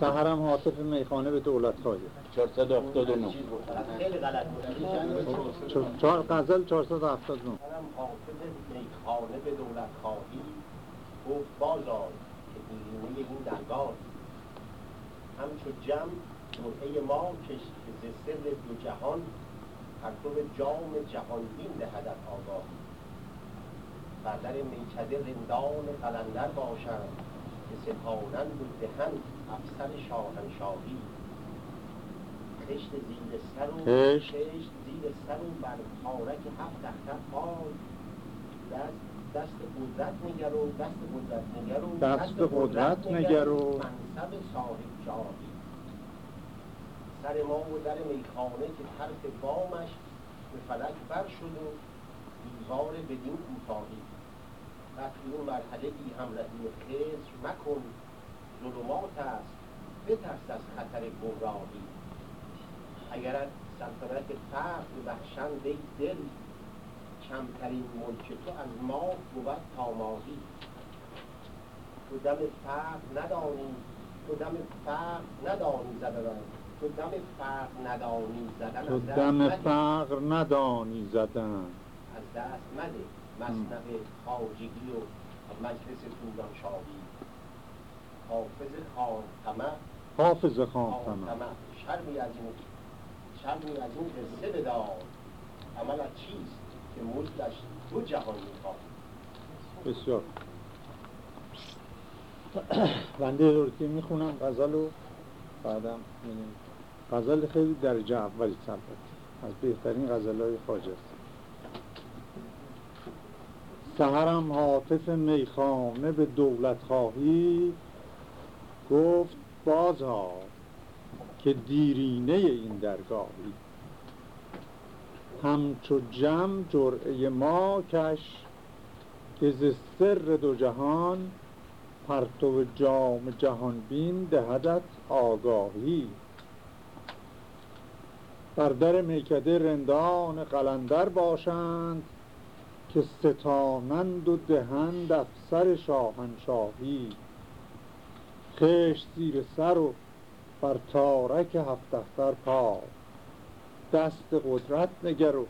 سهرم حاطف میخانه به دولت خواهی 479 خیلی غلط بود چهار غزل 479 منم حافظ میخانه به دولت خواهی گفت بازار که بیرونی این درگاه همچو جمع جرعه ما کشت که ز سر دو جهان پرتو جام جهان بین دهد از آگاهی. بر در میکده رندان قلندر باشند. که ستانند و دهند افسر شاهنشاهی. خشت زیر سر و خشت. زیر سر و بر تارک هفت اختر پای. دست دست قدرت نگر و دست قدرت نگر و دست قدرت نگر و منصب صاحب جاهی سر ما و در میخانه که طرف بامش به فلک بر شد و دیوار بدین کوتاهی. وقتی اون مرحله بی همراهی خزر مکن. ظلمات است. بترس از خطر گمراهی. اگر از سلطنت فقر بخشند ای دل کمترین ملک تو از ما بود تا ماهی تو دم فقر ندانی تو دم فقر ندانی زدن تو دم فقر ندانی زدن تو دم. فقر ندانی زدن. از دست مده. مصنف خواجگی و مجلس توران شاهی حافظ خان طمع حافظ طمع شرمی از این شرمی از این قصه بدار. عمل از چیست که ملکش دو جهان می‌خواد؟ بسیار. بنده دورتی می‌خونم غزل و بعدم. غزل خیلی درجه اولی البته از بهترین غزل های خواجه است. سهرم حافظ میخانه به دولت خواهی؟ گفت بازها که دیرینه این درگاهی. همچو جم جرعه ما کش که ز سر دو جهان پرتو جام جهان بین دهدت آگاهی. بر در میکده رندان قلندر باشند که ستانند و دهند افسر شاهنشاهی. خشت زیر سر و بر تارک هفت اختر پا. دست قدرت نگر و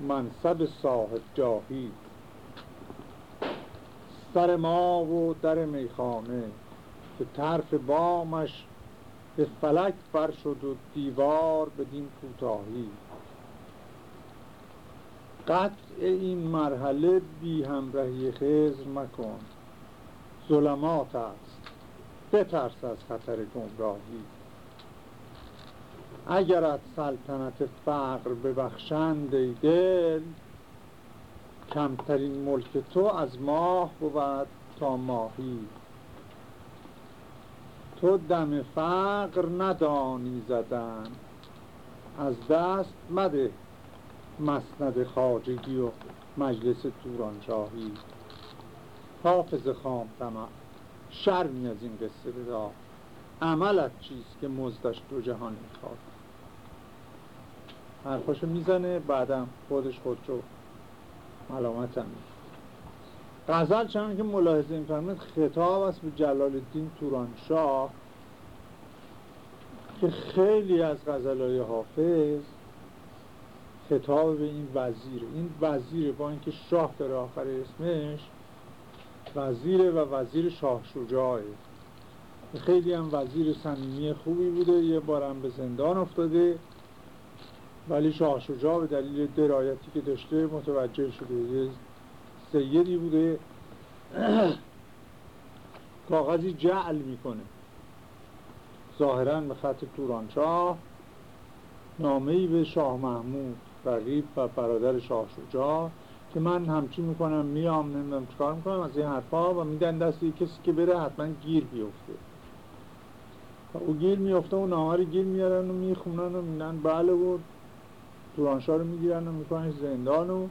منصب صاحب جاهی. سر ما و در میخانه که طرف بامش به فلک بر شد و دیوار بدین کوتاهی. قطع این مرحله بی همراهی خزر مکن. ظلمات است. بترس از خطر گمراهی. اگر از سلطنت فقر ببخشند ای دل کمترین ملک تو از ماه بود تا ماهی. تو دم فقر ندانی زدن. از دست مده مسند خاجگی و مجلس تورانشاهی. حافظ خام طمع. شرمی از این قصه بدار عملت چیست که مزدش دو جهان می‌خواد؟ حرفاشو می‌زنه بعدم خودش خودشو ملامت هم غزل چنان که ملاحظه میفرمید خطاب است به جلال الدین تورانشاه که خیلی از غزلهای حافظ خطاب به این وزیر. این وزیر با اینکه شاه داره آخر اسمش وزیره و وزیر شاه شجاعه خیلی هم وزیر صمیمی خوبی بوده یه بارم به زندان افتاده ولی شاه شجاع به دلیل درایتی که داشته متوجه شده. یه سیدی بوده کاغذی جعل می‌کنه. ظاهرا به خط تورانشاه نامه‌ای به شاه محمود. رقیب و برادر شاه شجاع که من همچی می‌کنم میام نمی‌دونم چیکار می‌کنم از این حرفا و میدن دست کسی که بره حتما گیر بیفته. و او گیر میفته و نامه گیر میارن و می‌خونن و میدن بله و تورانشاه رو می‌گیرن و می‌کنن زندان و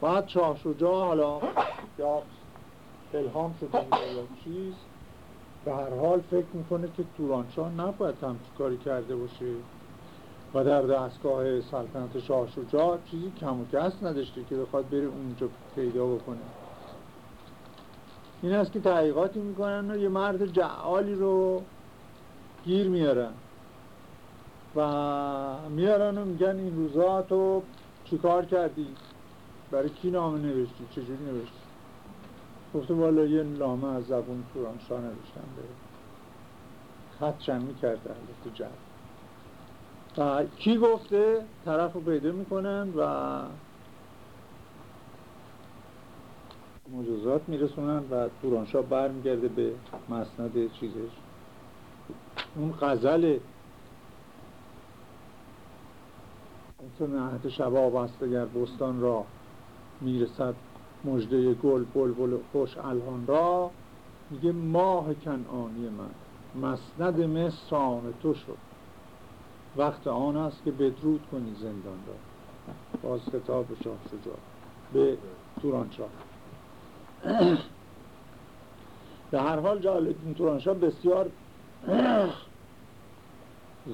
بعد شاه شجاع حالا یا الهام شده یا چیز به هر حال فکر می‌کنه که تورانشاه نباید همچی کاری کرده باشه. و در دستگاه سلطنت شاه شجاع چیزی کم و کس نداشته که بخواد بره اونجا پیدا بکنه. این است که تحقیقاتی می‌کنن و یه مرد جعالی رو گیر میارن. و میارن و میگن این روزا تو چیکار کردی؟ برای کی نامه نوشتی؟ چجوری نوشتی؟ گفته والا یه نامه از زبون تورانشاه نوشتم به خط چند می‌کرده جد و کی گفته؟ طرف رو پیدا می‌کنن و مجازات میرسونن و تورانشاه برمیگرده به مسند چیزش. اون غزل تو نهت شباب است اگر بستان را می‌رسد مجده گل بلبل خوش الهان را. میگه ماه کنعانی من مسند مصر تو شد. وقت آن است که بدرود کنی زندان را. باز کتاب شاه شجاع. به تورانشاه. به هر حال جالدین تورانشاه بسیار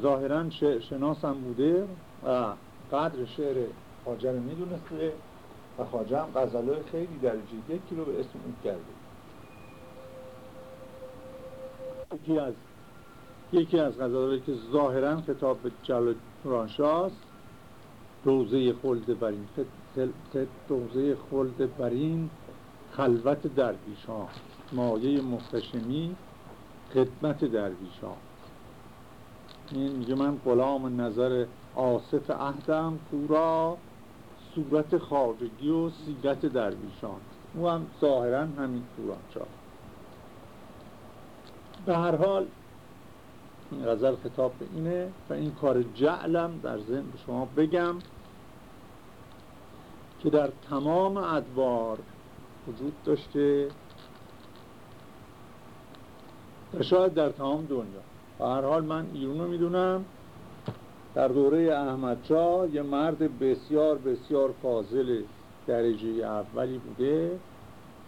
ظاهرا شناس هم بوده و قدر شعر خاجه رو می‌دونسته و خاجه هم خیلی درجه یکی رو به اسم اون کرده. یکی از یکی از غزلایی که ظاهرا خطاب به جلال تورانشاست روزه خلد برین روزه خلد برین خلوت درویشان مایه محتشمی خدمت درویشان. این میگه من غلام نظر آصف عهدم کورا صورت خارجی و سیرت درویشان. او هم ظاهرا همین تورانچا به هر حال این غزل خطاب به اینه و این کار جعلم در ذهن به شما بگم که در تمام ادوار وجود داشته و شاید در تمام دنیا. و هر حال من ایرون رو می‌دونم. در دوره احمد یه مرد بسیار بسیار فاضل درجه اولی بوده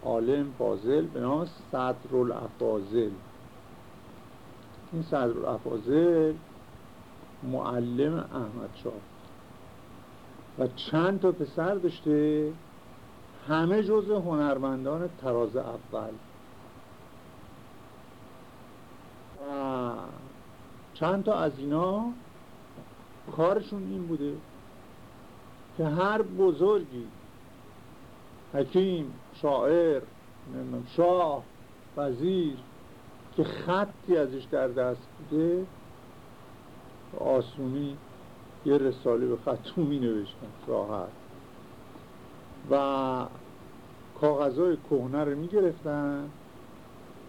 عالم فاضل به نام صدرالافاضل این صدرالافاضل معلم احمد و چند تا پسر داشته همه جز هنرمندان تراز اول. چند تا از اینا کارشون این بوده که هر بزرگی حکیم شاعر شاه وزیر که خطی ازش در دست بوده آسونی یه رساله به خطومی نوشتن راحت. و کاغذهای کهنه رو می‌گرفتن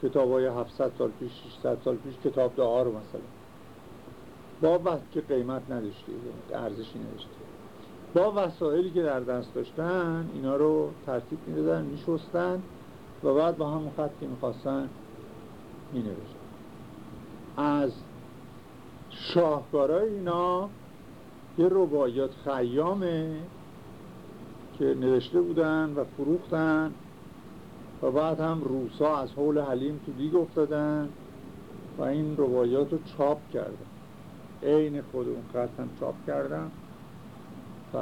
کتاب های 700 سال پیش 600 سال پیش کتاب دعا رو مثلا. با که قیمت نداشته ارزشی نداشته. با وسایلی که در دست داشتن اینا رو ترتیب می‌دادن میشستن و بعد با همون خط که می‌خواستن مینوشتن از شاهکارای اینا یه رباعیات خیامه که نوشته بودن و فروختن و بعد هم روسا از حول حلیم تو دیگ افتادن و این روایات رو چاپ کردن. عین خود اون خط هم چاپ کردن و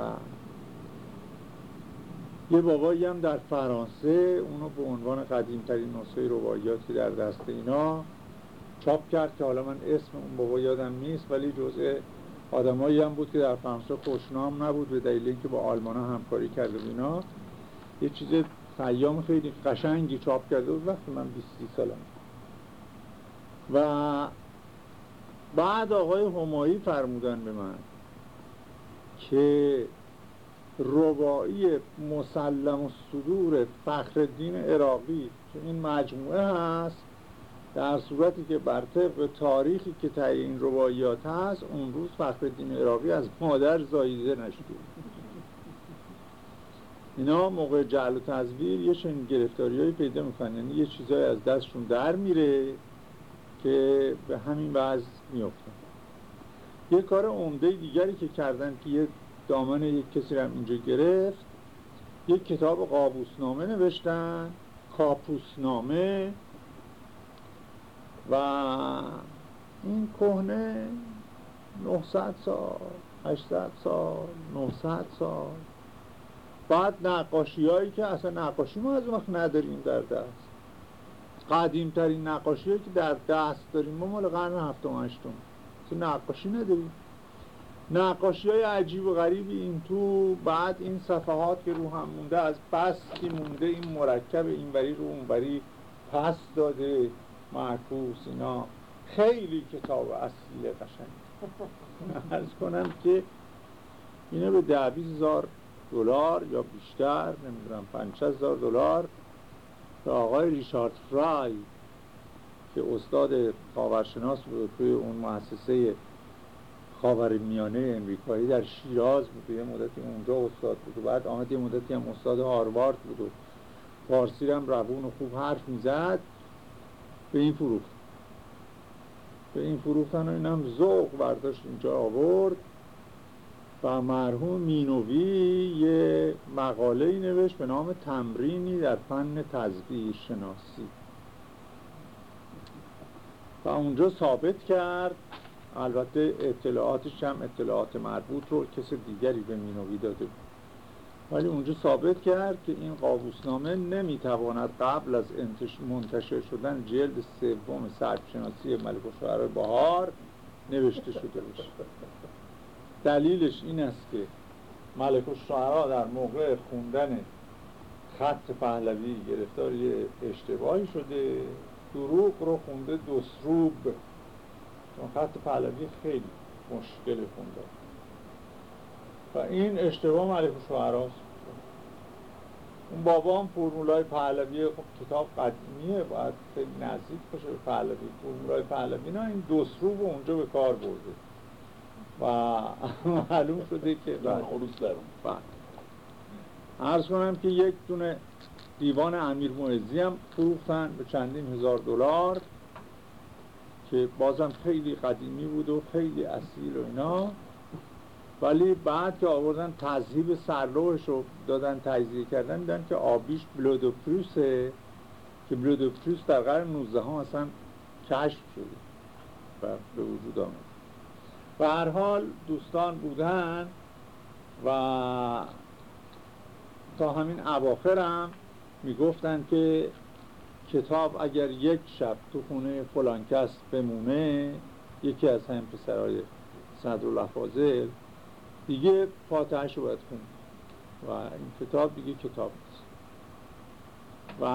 یه بابایی هم در فرانسه اونو به عنوان قدیمترین نسخه روایاتی در دست اینا چاپ کرد که حالا من اسم اون بابا یادم نیست ولی جزء آدمایی هم بود که در فرانسه خوشنام نبود به دلیل اینکه با آلمان همکاری کرده اینا. یه چیز خیام خیلی قشنگی چاپ کرده بود وقتی من 20 سالم. و بعد آقای همایی فرمودن به من که ربایی مسلم و صدور فخردین عراقی که این مجموعه هست در صورتی که بر طبق تاریخی که تایی این روایات هست اون روز فخردین عراقی از مادر زاییده نشده. اینا موقع جعل و تزویر یه چنین گرفتاری پیدا می‌کنن. یعنی یه چیزایی از دستشون در میره که به همین وضع میفتن یه کار عمده دیگری که کردن که یه دامن یک کسی رو اینجا گرفت. یک کتاب قابوسنامه نوشتن کاپوسنامه و این کهنه 900 سال 800 سال 900 سال. بعد نقاشی هایی که اصلا نقاشی ما از وقت نداریم در دست. قدیمترین نقاشی که در دست داریم ما مال قرن هفتم هشتم. نقاشی نداریم. نقاشی های عجیب و غریبی این تو بعد این صفحات که رو هم مونده از که مونده این مرکب اینوری رو اونوری پس داده. معکوس اینا. خیلی کتاب اصلی قشنگ. ارز کنم که اینه به ده هزار دلار یا بیشتر نمی‌دونم پنج هزار دلار به آقای ریشارد فرای که استاد خاورشناس بود توی اون مؤسسه خاور میانه امریکایی در شیراز بود. یه مدتی اونجا استاد بود. و بعد آمد یه مدتی هم استاد هاروارد بود و فارسی هم روون و خوب حرف می‌زد. به این فروخت به این فروختن و این هم ذوق برداشت اینجا آورد. و مرحوم مینوی یه مقاله ای نوشت به نام تمرینی در فن تزبیر شناسی. و اونجا ثابت کرد البته اطلاعاتش هم اطلاعات مربوط رو کس دیگری به مینوی داده. بود ولی اونجا ثابت کرد که این قابوسنامه نمی‌تواند قبل از منتشر شدن جلد سوم سربشناسی ملک و بهار نوشته شده باشه. دلیلش این است که ملک و در موقع خوندن خط پهلوی گرفتار یه اشتباهی شده دروغ رو خونده دسروب چون خط پهلوی خیلی مشکل خونده و این اشتباه ملک شعراست. اون بابا هم فرمولای پهلوی خب کتاب قدیمیه باید خیلی نزدیک باشه به پهلوی. فرمولای پهلوی نه این دسروب رو اونجا به کار برده. و معلوم شده که خروس دارم بله. عرض کنم که یک دونه دیوان امیر معزی هم فروختن به چندین هزار دلار. که بازم خیلی قدیمی بود و خیلی اصیل و اینا. ولی بعد که آوردن تذهیب سرلوش رو دادن تجزیه کردن دیدن که آبیش بلودوپروسه که بلودوپروس در قرن 19 ها اصلا کشف شده و به وجود آمد. و هر حال دوستان بودن و تا همین اواخرم می‌گفتن که کتاب اگر یک شب تو خونه فلان کس بمونه یکی از هم پسرهای صدر دیگه فاتحش باید خون و این کتاب دیگه کتاب نیست. و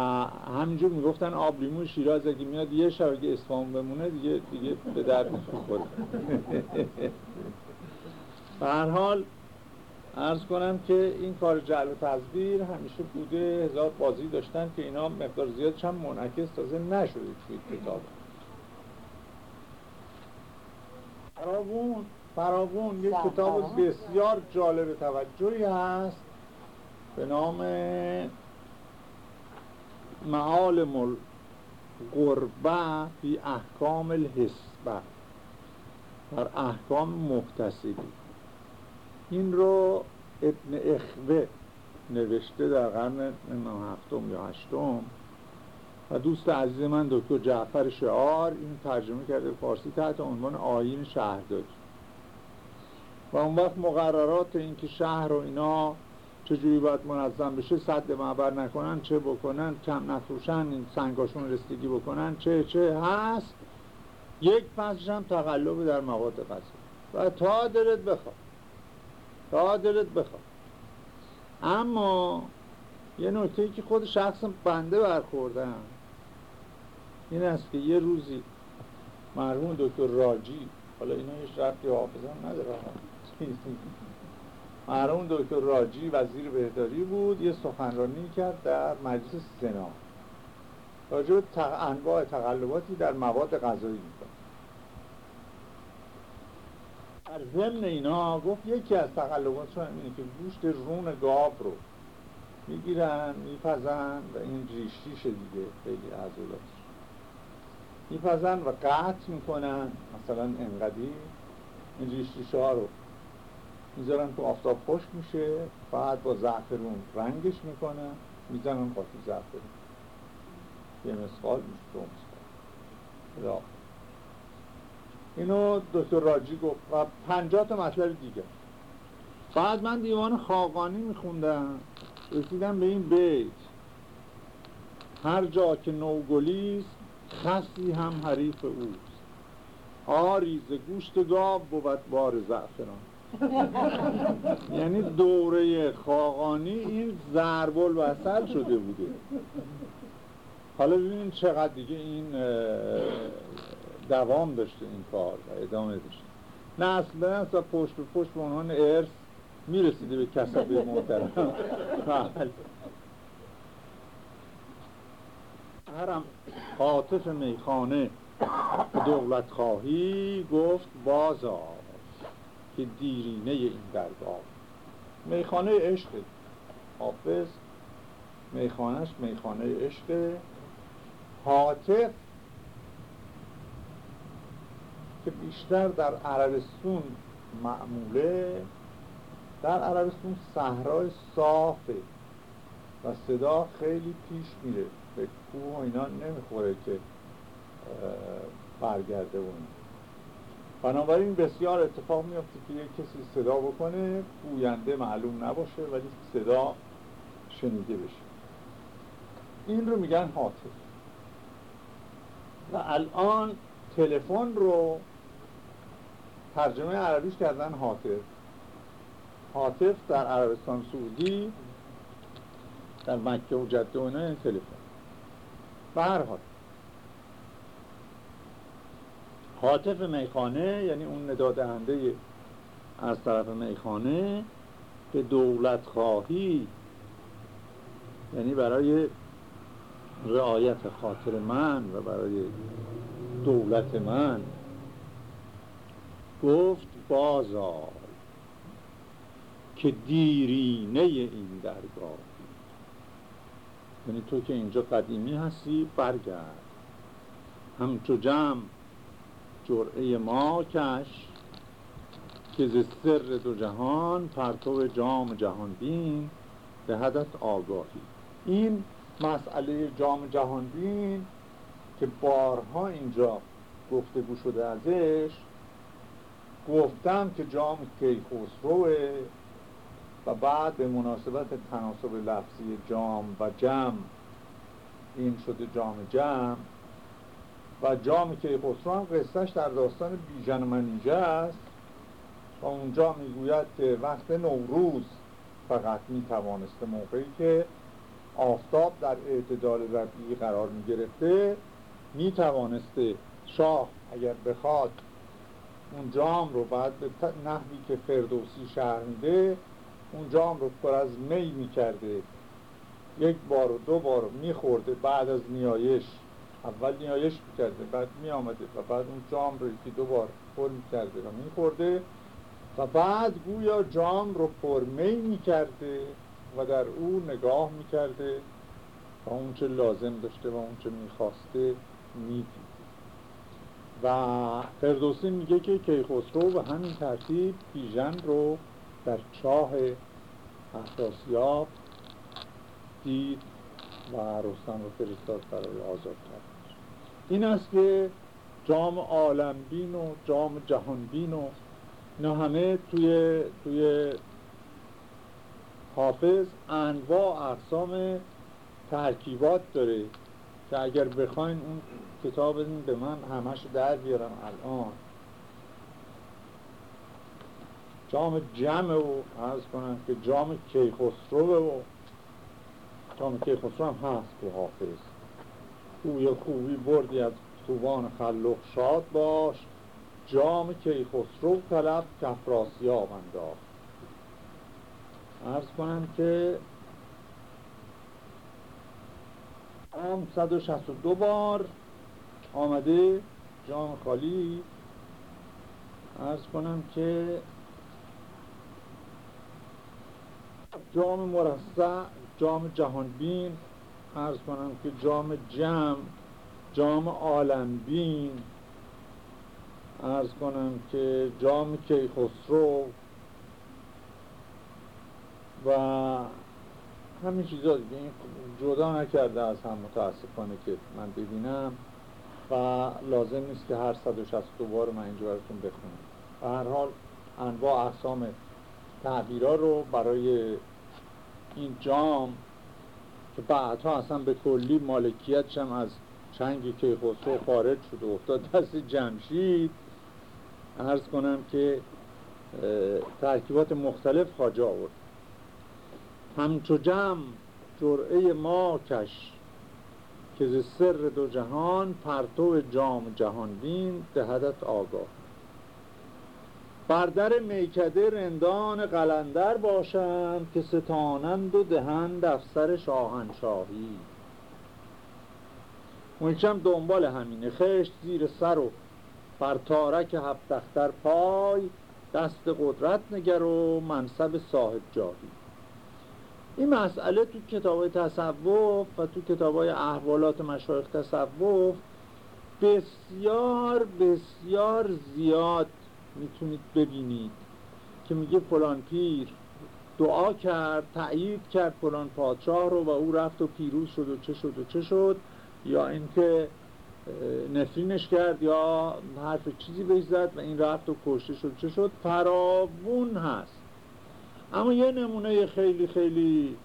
همینجور می‌گفتن آبلیمون شیراز اگه میاد یه شب اگه اسفان بمونه دیگه دیگه به درد می‌خوره به هر حال ارز کنم که این کار جعل و تصویر همیشه بوده. هزار بازی داشتن که اینا مقدار زیاد چند منعکس تازه نشده توی کتاب. فراوون فراوون یک کتاب بسیار جالب توجهی هست به نام معالم القربه فی احکام الحسبه در احکام محتسبی این رو ابن اخوه نوشته در قرن هفتم یا هشتم. و دوست عزیز من دکتر جعفر شعار این ترجمه کرده فارسی تحت عنوان آین شهرداری. و اون وقت مقررات اینکه شهر و اینا چجوری باید منظم بشه صد معبر نکنن چه بکنن کم نفروشن این سنگاشون رسیدگی بکنن چه چه هست. یک پسش هم تقلب در مواد غذایی و تا دلت بخواد. تا دلت بخواد. اما یه نکته که خود شخص بنده برخوردم این است که یه روزی مرحوم دکتر راجی حالا اینا هیچ رفتی حافظم نداره مرحوم دکتر راجی وزیر بهداری بود یه سخنرانی کرد در مجلس سنا. راجع به انواع تقلباتی در مواد غذایی می‌کنه در ضمن اینا گفت یکی از تقلباتشون اینه که گوشت رون گاو رو می‌گیرن میپزن و این ریش دیگه خیلی عضلاتش میپزن و قطع می‌کنن. مثلا انقدی این ریش ها رو می‌ذارن تو آفتاب خشک میشه بعد با زعفرون رنگش می‌کنن می‌زنن قاطی زعفرون یه مسخال میشه. دو مسخال اینو دکتر راجی گفت و پنجاه تا مطلب دیگه. بعد من دیوان خاقانی میخوندم. رسیدم به این بیت. هر جا که نوگلیست خسی هم حریف اوست. آری ز گوشت گاو بود بار زعفران. یعنی دوره خاقانی این زربل وصل شده بوده. حالا ببینیم چقدر دیگه این دوام داشته این کار و ادامه داشته. نسل به نسل پشت به پشت به عنوان ارث می‌رسیده به کسبه محترم. هرم خاطف میخانه دولت خواهی گفت بازا که دیرینه این درگاه. میخانه عشق. حافظ میخانهش میخانه عشق. حاطف که بیشتر در عربستون معموله در عربستون صحرای صافه و صدا خیلی پیش میره. به کوه و اینا نمی‌خوره که برگرده اون بنابراین بسیار اتفاق میفته که یک کسی صدا بکنه گوینده معلوم نباشه ولی صدا شنیده بشه. این رو میگن حاطف و الان تلفن رو ترجمه عربیش کردن حاطف. حاطف در عربستان سعودی در مکه و جده و تلفن. به هر حال. حاطف میخانه یعنی اون ندادهنده از طرف میخانه به دولت خواهی یعنی برای رعایت خاطر من و برای دولت من گفت بازار که دیرینه این درگاه. یعنی تو که اینجا قدیمی هستی برگرد. همچو جمع جرعه ما کش که ز سر دو جهان پرتو جام جهان بین به حدث آگاهی. این مسئله جام جهان بین که بارها اینجا گفتگو شده ازش گفتم که جام کیخسروه و بعد به مناسبت تناسب لفظی جام و جم این شده جام جم و جام کیخسرو هم قصهش در داستان بیژن منیجه است. و اونجا می‌گوید که وقت نوروز فقط می‌توانسته موقعی که آفتاب در اعتدال ربیعی قرار می‌گرفته می‌توانسته شاه اگر بخواد اون جام رو بعد به نحوی که فردوسی شهر میده اون جام رو پر از می می‌کرده. یک بار و دو بار میخورده بعد از نیایش. اول نیایش می‌کرده بعد میامده و بعد اون جام رو یکی دو بار پر می‌کرده و میخورده و بعد گویا جام رو پر می می‌کرده و در او نگاه می‌کرده و اون چه لازم داشته و اون چه می‌خواسته می‌دید. و فردوسی میگه که کیخسرو به همین ترتیب بیژن رو در چاه افراسیاب دید و رستم رو فرستاد برای آزاد کردن این است که جام عالمبین و جام جهانبین و اینا همه توی توی حافظ انواع اقسام ترکیبات داره که اگر بخواین اون کتاب به من همش در بیارم الان. جام جمع و عرض کنم که جام کیخسرو و جام کیخسرو هم هست تو حافظ. خوی خوبی بردی از خوبان خلق شاد باش. جام کیخسرو طلب کفراسیاب انداخت. عرض کنم که عام 162 بار آمده جام خالی. ارز کنم که جام مرصع جام جهانبین ارز کنم که جام جمع جام عالمبین ارز کنم که جام کیخسرو و همین چیزا دیگه. جدا نکرده از هم متاسفانه که من ببینم. و لازم نیست که هر 162 بار من اینجا براتون بخونم. و هر حال انواع اقسام تعبیرها رو برای این جام که بعدها اصلا به کلی مالکیتش هم از چنگ کیخسرو خارج شد و افتاد دست جمشید ارز کنم که ترکیبات مختلف خواجه آورد. همچو جمع جرعه ما کش. که ز سر دو جهان پرتو جام جهان بین دهدت آگاه. بر در میکده رندان قلندر باشند که ستانند و دهند افسر شاهنشاهی. اونیچم دنبال همینه خشت زیر سر و بر تارک هفتختر پای دست قدرت نگر و منصب صاحب جاهی. این مسئله تو کتاب تصوف و تو کتاب احوالات مشایخ تصوف بسیار بسیار زیاد می‌تونید ببینید که میگه فلان پیر دعا کرد تأیید کرد فلان پادشاه رو و او رفت و پیروز شد و چه شد و چه شد یا اینکه نفرینش کرد یا حرف چیزی بهش زد و این رفت و کشته شد چه شد. فراوون هست. اما یه نمونه خیلی خیلی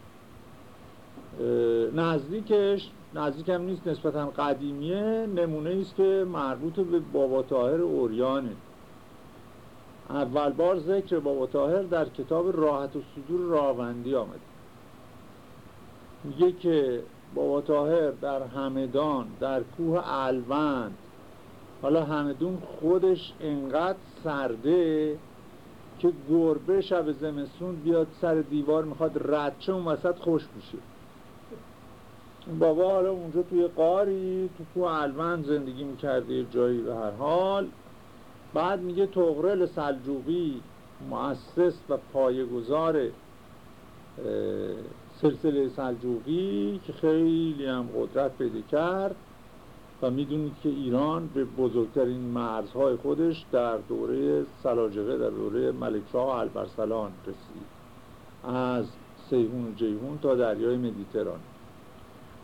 نزدیکش نزدیک هم نیست نسبتا قدیمیه نمونه است که مربوط به بابا تاهر اوریانه. اول بار ذکر بابا تاهر در کتاب راحت و صدور راوندی آمده. میگه که بابا تاهر در همدان در کوه الوند حالا همدون خودش انقدر سرده که گربه شب زمستون بیاد سر دیوار می‌خواد رد چه اون وسط خوش میشه. بابا حالا اونجا توی قاری تو کوه الوند زندگی می‌کرده جایی به هر حال. بعد میگه تغرل سلجوقی مؤسس و پایگزار سلسله سلجوقی که خیلی هم قدرت پیدا کرد. و می‌دونید که ایران به بزرگترین مرزهای خودش در دوره سلاجقه در دوره ملکشاه البرسلان رسید. از سیهون و جیهون تا دریای مدیتران.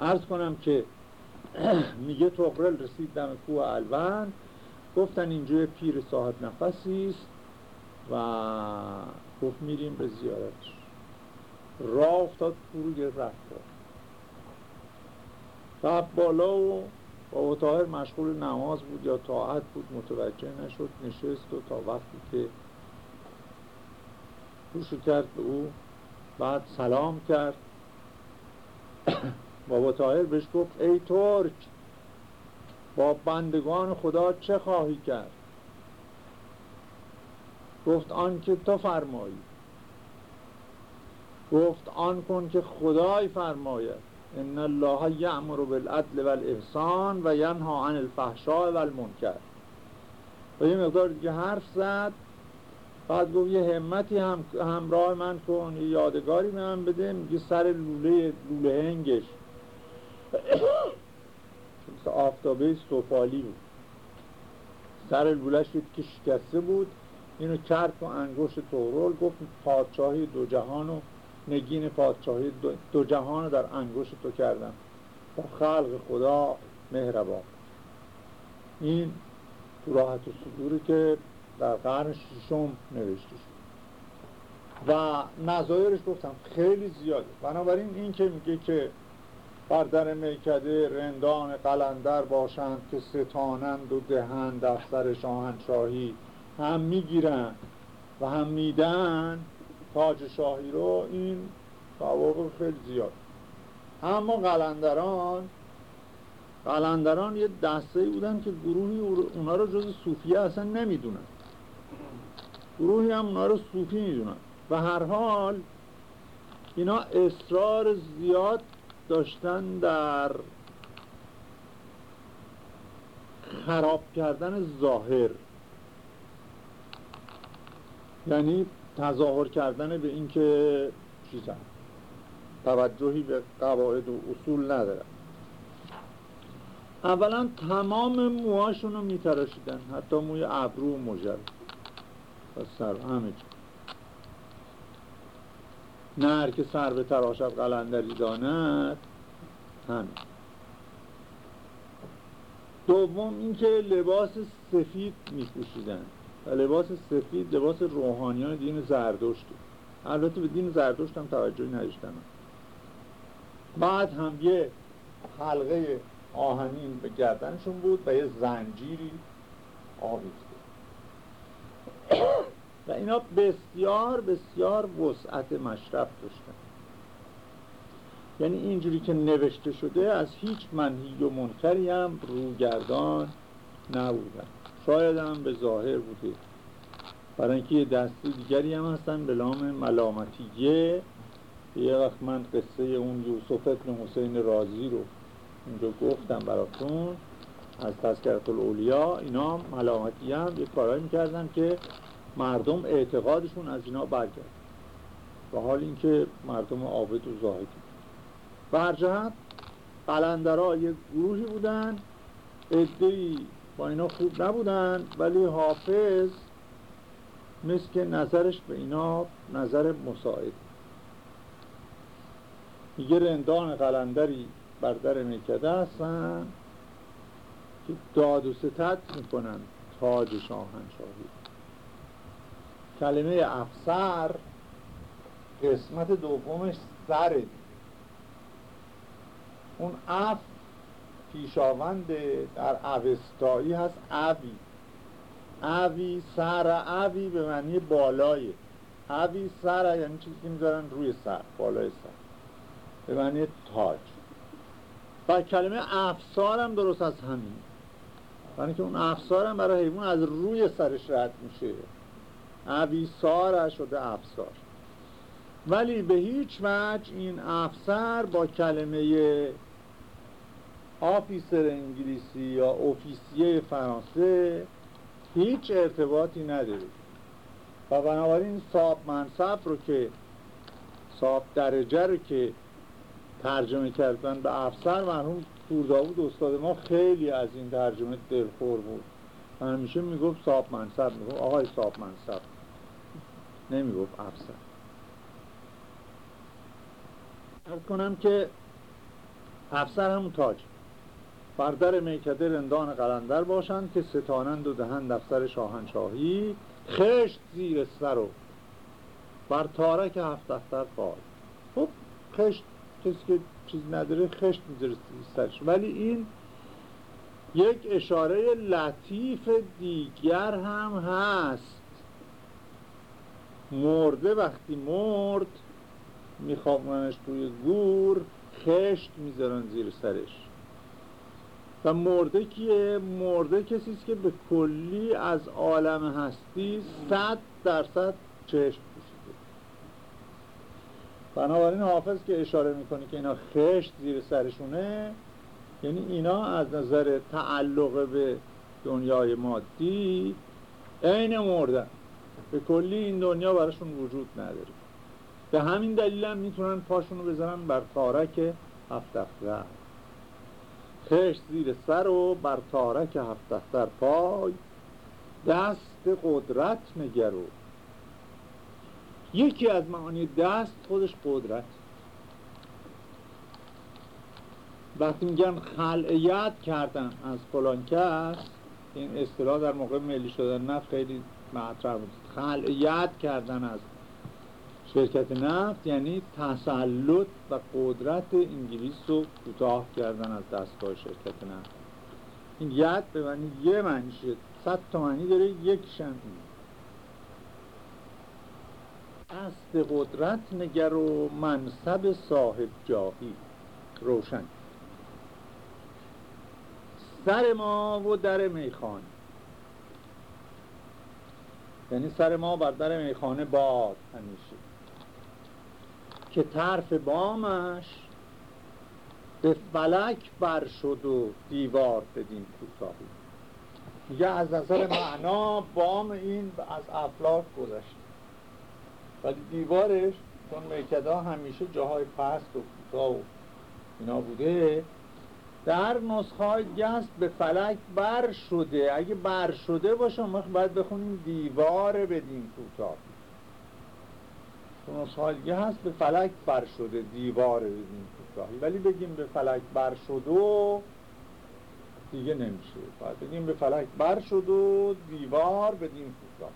ارز کنم که میگه تقرل رسید دم کوه الوند. گفتن اینجا پیر صاحب نفسی است و گفت میریم به زیارتش راه افتاد فرو رفت رفت بالا و با طاهر مشغول نماز بود یا طاعت بود متوجه نشد نشست و تا وقتی که روشو کرد به او بعد سلام کرد. بابا طاهر بهش گفت ای ترک با بندگان خدا چه خواهی کرد؟ گفت آن که تو فرمایی. گفت آن کن که خدای فرماید. ان الله یعمر بالعدل والاحسان و ینها عن الفحشاء والمنکر. و یه مقدار دیگه حرف زد. بعد گفت یه همتی هم همراه من کن یه یادگاری به من بده. میگه سر لوله لوله هنگش. مثل آفتابه سفالی بود. سر لولش که شکسته بود. اینو کرد تو انگشت تورول گفت پادشاهی دو جهان و نگین پادشاهی دو, دو جهان در انگشت تو کردم با خلق خدا مهربان. این تو راحت و صدوری که در قرن ششم نوشته شد. و نظایرش گفتم خیلی زیاده. بنابراین این که میگه که بر در میکده رندان قلندر باشند که ستانند و دهند دفتر شاهنشاهی هم می‌گیرند و هم میدن تاج شاهی رو این توابق خیلی زیاد. اما قلندران قلندران یه دسته بودن که گروهی اونا رو جز صوفیه اصلا نمی‌دونن. گروهی هم اونا رو صوفی می‌دونن. و هر حال اینا اصرار زیاد داشتن در خراب کردن ظاهر. یعنی تظاهر کردن به اینکه چیزن توجهی به قواعد و اصول ندارن اولا تمام موهاشون رو میتراشیدن حتی موی ابرو و مجر و سر همه نر که سر به تراشب قلندری داند همین. دوم اینکه لباس سفید میپوشیدن. و لباس سفید لباس روحانیان دین زردشت. البته به دین زردشت هم توجهی نداشتن بعد هم یه حلقه آهنین به گردنشون بود و یه زنجیری آویزده و اینا بسیار بسیار وسعت مشرف داشتن. یعنی اینجوری که نوشته شده از هیچ منهی و منکری هم روگردان نبودن. شاید هم به ظاهر بوده. برای اینکه یه دیگری هم هستن به نام ملامتیه یه وقت من قصه اون یوسف ابن حسین رازی رو اونجا گفتم براتون. از تذکرت الاولیا اینا ملامتی هم یه کارهایی می‌کردن که مردم اعتقادشون از اینا برگرد و حال اینکه مردم عابد و زاهدی برجهت قلندرها یه گروهی بودن ادهی با اینا خوب نبودن ولی حافظ مثل که نظرش به اینا نظر مساعد میگه رندان قلندری بر در میکده هستن که داد و ستت می‌کنن تاج شاهنشاهی. کلمه افسر قسمت دومش سره. اون اف پیشاوند در اوستایی هست اوی. اوی سر اوی به معنی بالای. اوی سر یعنی چیزی که می‌ذارن روی سر بالای سر. به معنی تاج. و کلمه افسار هم درست از همین. برای که اون افسار هم برای حیوان از روی سرش رد میشه. اویسار شده افسار. ولی به هیچ وجه این افسر با کلمه آفیسر انگلیسی یا اوفیسیه فرانسه هیچ ارتباطی نداره. و بنابراین صاحب منصب رو که صاحب درجه رو که ترجمه کردن به افسر مرحوم پورداود استاد ما خیلی از این ترجمه دلخور بود. همیشه می‌گفت صاحب منصب می‌گفت آقای صاحب منصب. نمی‌گفت افسر. ارز کنم که افسر همون تاج. بردر میکده رندان قلندر باشند که ستانند و دهند افسر شاهنشاهی خشت زیر سر و بر تارک هفت افتر پای. خب خشت کسی که چیز نداره خشت می‌ذاره سرش. ولی این یک اشاره لطیف دیگر هم هست. مرده وقتی مرد میخوابوننش توی گور خشت می‌ذارن زیر سرش. و مرده کیه؟ مرده کسی است که به کلی از عالم هستی صد درصد چشم پوشیده. بنابراین حافظ که اشاره می‌کنه که اینا خشت زیر سرشونه یعنی اینا از نظر تعلق به دنیای مادی عین مردن به کلی این دنیا براشون وجود نداره. به همین دلیل هم می‌تونن پاشون رو بزنن بر تارک هفت خشت زیر سر و بر تارک هفت افتر پای دست قدرت نگرو یکی از معانی دست خودش قدرت. وقتی میگن خلعیت کردن از فلان کس این اصطلاح در موقع ملی شدن نه خیلی مطرح بود. خلعیت کردن از شرکت نفت یعنی تسلط و قدرت انگلیس رو کوتاه کردن از دستگاه شرکت نفت. این ید به معنی یه معنی شد صد تا معنی داره یک این دست قدرت نگر و منصب صاحب جاهی. روشن. سر ما و در میخانه یعنی سر ما بر در میخانه باد همیشه. که طرف بامش به فلک بر شد و دیوار بدین کوتاهی میگه از نظر معنا بام این از افلاک گذشته. ولی دیوارش چون میکده همیشه جاهای پست و کوتاه و اینا بوده در نسخه گست به فلک بر شده. اگه بر شده باشه ما باید بخونیم دیوار بدین کوتاه. دیگه هست به فلک بر شده دیوار کوتاهی. ولی بگیم به فلک بر و دیگه نمیشه. باید بگیم به فلک بر شد و دیوار بدین کوتاه.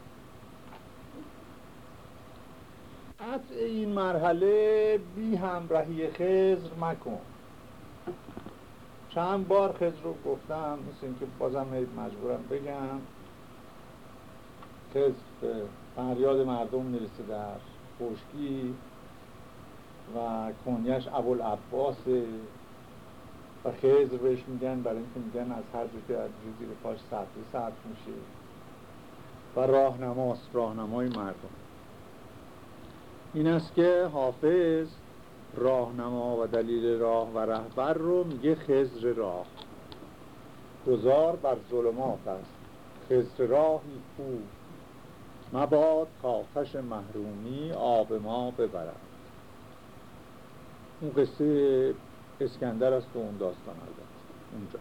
قطع این مرحله بی همراهی خزر مکن. چند بار خزر رو گفتم مثل اینکه بازم مجبورم بگم. خزر فریاد مردم می‌رسه در خشکی و کنیش ابوالعباسه و خزر بهش میگن برای اینکه میگن از هر جا که از زیر پاش سطری سطر میشه و راهنماست راهنمای مردم. این است که حافظ راهنما و دلیل راه و رهبر رو میگه خزر راه. گذار بر ظلمات است. خزر راهی کو؟ مباد کافش محرومی آب ما ببرد. اون قصه اسکندر است و اون داستان البته. اونجا.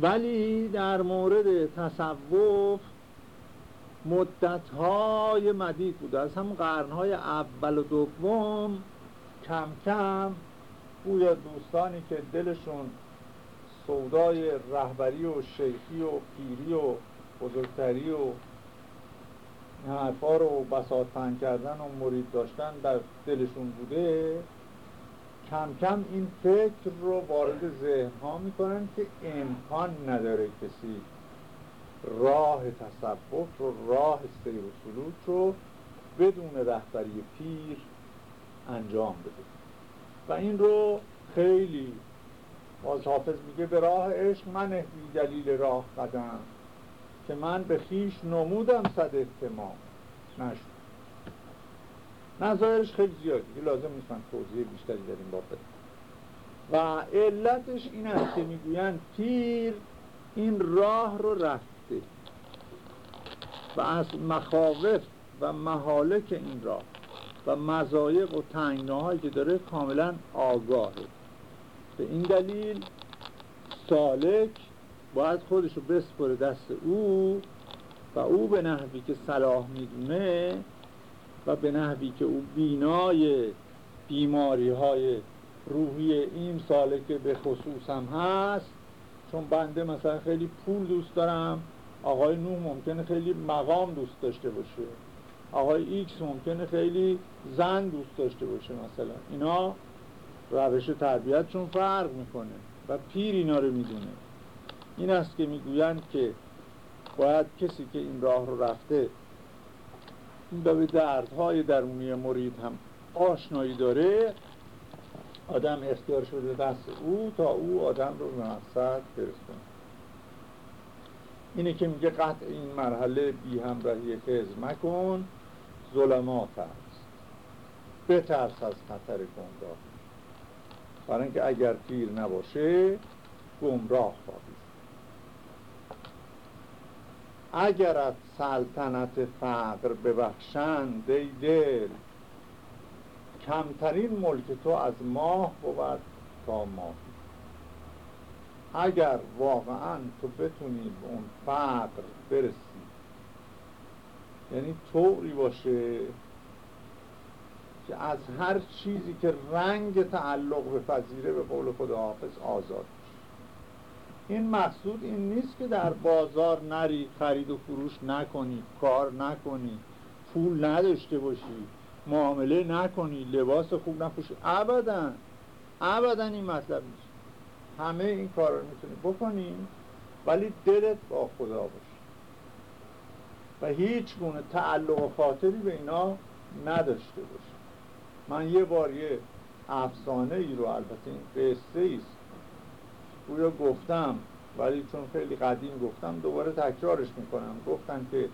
ولی در مورد تصوف مدتهای مدید بوده از هم قرنهای اول و دوم کم کم گویا دوستانی که دلشون سودای رهبری و شیخی و پیری و بزرگتری و حرفا رو بساط پن کردن و مرید داشتن در دلشون بوده کم کم این فکر رو وارد ذهن ها می‌کنن که امکان نداره کسی راه تصوف رو راه سیر و سلوک رو بدون رهبری پیر انجام بده. و این رو خیلی باز حافظ میگه به راه عشق من دلیل راه قدم. که من به خیش نمودم صد احتمام. نشد. نظایرش خیلی زیاده که لازم نیست من توضیح بیشتری در این باب و علتش این است که می‌گویند پیر این راه رو رفته و از مخاوف و محالک این راه و مزایق و تنگناهایی که داره کاملا آگاهه. به این دلیل سالک باید خودش رو بسپره دست او و او به نحوی که صلاح می‌دونه و به نحوی که او بینای بیماری های روحی این ساله که به خصوص هم هست چون بنده مثلا خیلی پول دوست دارم آقای نو ممکنه خیلی مقام دوست داشته باشه آقای ایکس ممکنه خیلی زن دوست داشته باشه مثلا. اینا روش تربیتشون فرق می‌کنه و پیر اینا رو می‌دونه. این است که می‌گویند که باید کسی که این راه رو رفته به دردهای درونی مرید هم آشنایی داره آدم اختیارشو بده دست او تا او آدم رو به مقصد برسونه. اینه که میگه قطع این مرحله بی همراهی خز مکن ظلمات است. بترس از خطر گمراه. برای اینکه اگر پیر نباشه گمراه خواهی. اگر از سلطنت فقر ببخشند ای دل کمترین ملک تو از ماه بود تا ماه. اگر واقعا تو بتونی به اون فقر برسی یعنی طوری باشه که از هر چیزی که رنگ تعلق به فضیره به قول خدا حافظ آزاد. این مقصود این نیست که در بازار نری خرید و فروش نکنی کار نکنی پول نداشته باشی معامله نکنی لباس خوب نپوشی. ابدا ابدا این مطلب نیست. همه این کار رو می‌تونی بکنی ولی دلت با خدا باشه. و هیچ گونه تعلق و خاطری به اینا نداشته باشه. من یه بار یه افسانه ای رو البته این قصه است گویا گفتم ولی چون خیلی قدیم گفتم دوباره تکرارش می‌کنم. گفتن که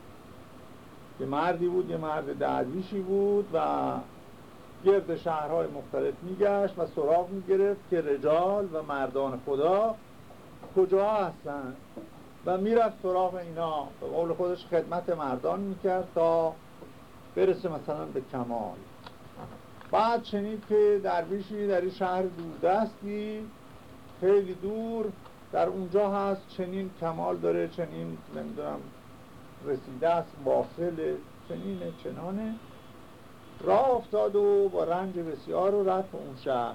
یه مردی بود یه مرد درویشی بود و گرد شهرهای مختلف میگشت و سراغ می‌گرفت که رجال و مردان خدا کجا هستن. و می‌رفت سراغ اینا. به قول خودش خدمت مردان می‌کرد تا برسه مثلا به کمال. بعد شنید که درویشی در این شهر دوردستی خیلی دور در اونجا هست چنین کمال داره چنین نمی‌دونم رسیده است واصل چنین چنانه. راه افتاد و با رنج بسیار رو رفت اون شهر.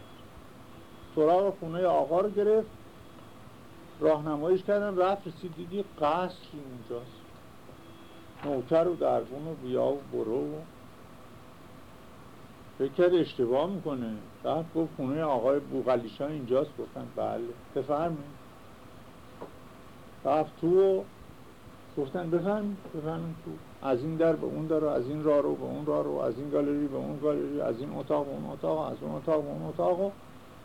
سراغ خونه آقا رو گرفت راهنماییش کردن رفت رسید دیدی قصری اونجاست نوکر و دربون و بیا و برو فکر اشتباه می‌کنه. رفت گفت خونه آقای بوغلیشان اینجاست. گفتن بله. بفرمایید. رفت تو گفتن بفرمایید. بفرمایید تو. از این در به اون در از این راه رو به اون راه رو از این گالری به اون گالری از این اتاق به اون اتاق از اون اتاق به اون اتاق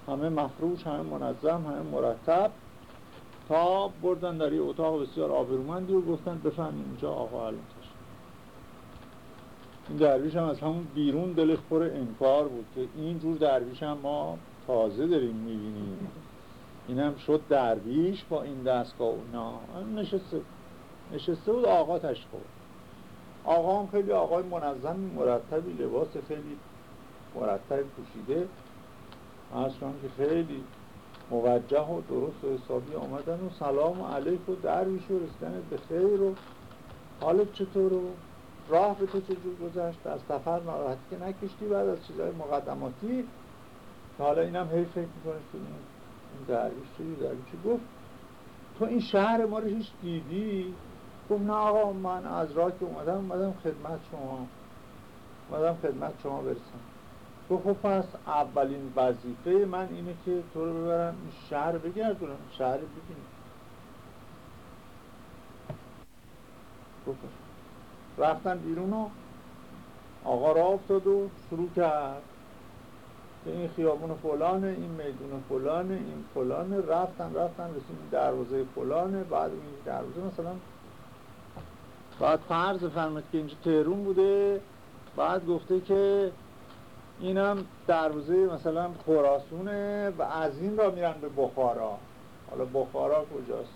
همه مفروش همه منظم همه مرتب. تا بردن در یه اتاق بسیار آبرومندی و گفتن بفهمیم اینجا آقا علم این درویش هم از همون بیرون دلش پر انکار بود که اینجور درویش هم ما تازه داریم می‌بینیم. این هم شد درویش با این دستگاه. نه نشسته. نشسته بود آقا تشکر آقا هم خیلی آقای منظمی مرتبی لباس خیلی مرتب پوشیده. از که خیلی موجه و درست و حسابی آمدن و سلام علیک و درویش و رسیدن به خیر و حالت چطور و راه به تو چجور گذشت؟ از سفر ناراحتی که نکشتی بعد از چیزهای مقدماتی؟ حالا اینم هی فکر می‌کنه که این درویش چی درویش گفت؟ تو این شهر ما رو هیچ دیدی؟ گفت نه آقا من از راه که اومدم اومدم خدمت شما. اومدم خدمت شما برسم. گفت خب پس اولین وظیفه من اینه که تو رو ببرم این شهر بگردونم. شهر ببینیم گفت رفتن بیرون و آقا را افتاد و شروع کرد. که این خیابون فلانه این میدون فلانه این فلانه رفتن رفتن رسیم دروازه فلانه بعد این دروازه مثلا بعد فرض فرمد که اینجا تهرون بوده بعد گفته که اینم دروازه مثلا خراسونه و از این را میرن به بخارا. حالا بخارا کجاست؟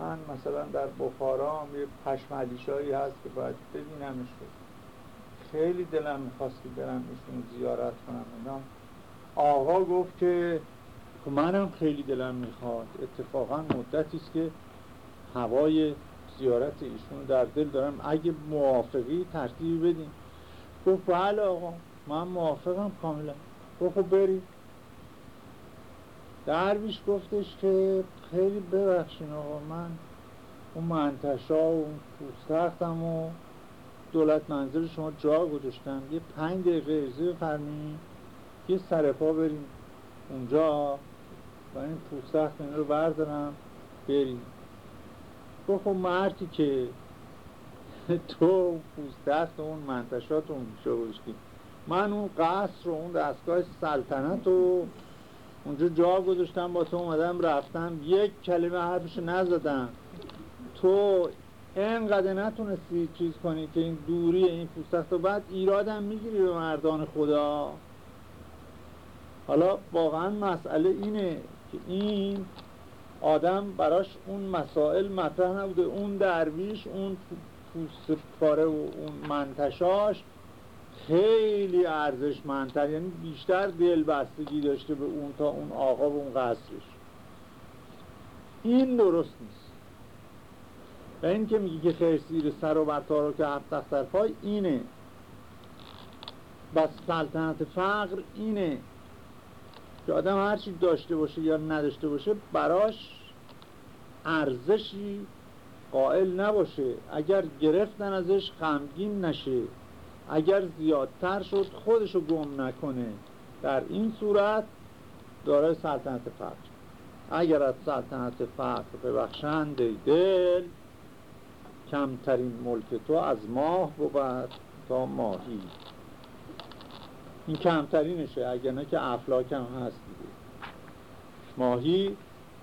من مثلا در بخارا یه پشمالیشایی هست که باید ببینمش. خیلی دلم می‌خواست که برم ایشون زیارت کنم. اینا آقا گفت که منم خیلی دلم می‌خواد. اتفاقا مدتی است که هوای زیارت ایشون در دل دارم. اگه موافقی ترتیبی بدین. گفت بله آقا من موافقم کاملا. گفت خب بریم. درویش گفتش که خیلی ببخشین آقا من اون منتشا و اون پوستختم و دولت منظر شما جا گذاشتم. یه پنج دقیقه ارزی بفرمین یه سرپا بریم اونجا و این پوستخت این رو بردارم بریم. گفت خب مردی که تو پوستخت اون منتشات اون گذاشتی. من اون قصر و اون دستگاه سلطنت و اونجا جا گذاشتم با تو اومدم رفتم. یک کلمه حرفش نزدم. تو اینقدر نتونستی چیز کنی که این دوری این پوست و بعد ایرادم می‌گیری به مردان خدا. حالا واقعا مسئله اینه که این آدم براش اون مسائل مطرح نبوده. اون درویش اون پوست پاره و اون منتشاش خیلی ارزشمندتر یعنی بیشتر دل بستگی داشته به اون تا اون آقا و اون قصرش. این درست نیست. و این که میگی که خیر سیر سر و برتا رو که هفت در پای اینه. بس سلطنت فقر اینه. که آدم هرچی داشته باشه یا نداشته باشه براش ارزشی قائل نباشه. اگر گرفتن ازش غمگین نشه. اگر زیادتر شد خودشو گم نکنه. در این صورت دارای سلطنت فقر اگر از سلطنت فقر ببخشند دل کمترین ملک تو از ماه بود تا ماهی. این کمترینشه اگر نه که افلاک هست دیگه. ماهی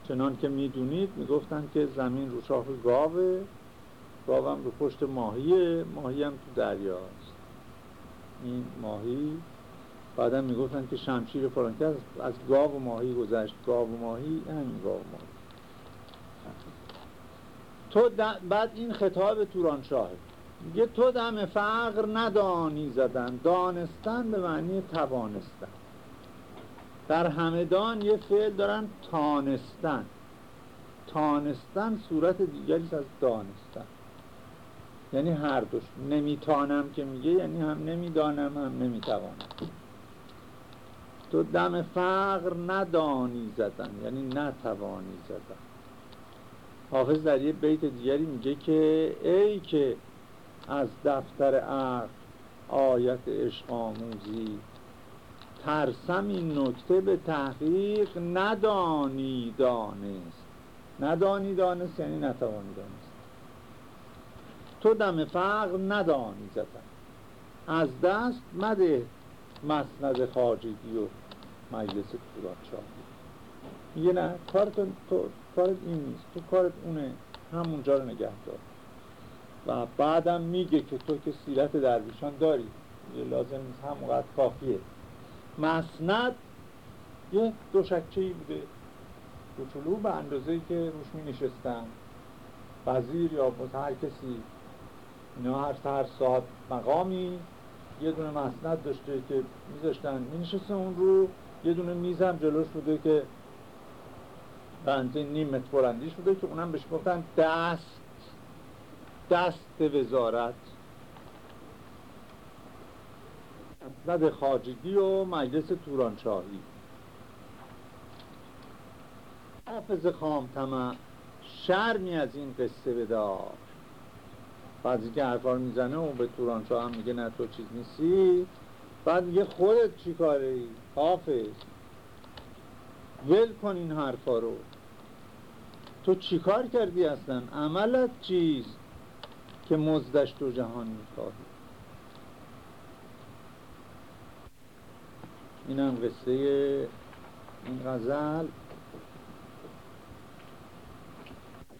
چنان که می‌دونید می‌گفتن که زمین رو شاخ گاوه گاوم رو پشت ماهیه ماهی هم تو دریاست این ماهی بعدا می‌گفتن که شمشیر فرانکه از گاو و ماهی گذشت. گاو و ماهی همین گاو ماهی. تو بعد این خطاب توران شاه میگه تو دم فقر ندانی زدن. دانستن به معنی توانستن. در همدان یه فعل دارن تانستن. تانستن صورت دیگری از دانستن. یعنی هر دوش. نمیتانم که میگه یعنی هم نمی‌دانم هم نمی‌توانم. تو دم فقر ندانی زدن یعنی نتوانی زدن. حافظ در یه بیت دیگری میگه که ای که از دفتر عقل آیت عشق آموزی ترسم این نکته به تحقیق ندانی دانست. ندانی دانست یعنی نتوانی دانست. تو دم فقر ندانی زدن از دست مده مسند خاجگی و مجلس شاهی میگه نه کارت, تو، کارت این نیست. تو کارت اونه همونجا رو نگه دار. و بعدم میگه که تو که سیرت درویشان داری. یه لازم نیست همونقدر کافیه. مسند یه دوشکچه بوده. کوچولو به اندازه که روش می نشستن. وزیر یا هر کسی اینا هر هر ساعت مقامی یه دونه مسند داشته که میذاشتن می اون رو یه دونه میز هم جلوش بوده که بنده نیم متر بلندیش بوده که اونم بهش گفتن دست دست وزارت. مسند خاجگی و مجلس تورانشاهی. حافظ خامتمه شرمی از این قصه بدار. بعضی که حرفا رو می‌زنه و به تورانشاه هم میگه نه تو چیز نیستی؟ بعد میگه خودت چی کاره ای؟ حافظ. ول کن این حرفا رو. تو چی کار کردی اصلا؟ عملت چیست که مزدش تو جهان می‌خواهی؟ اینم قصه این غزل.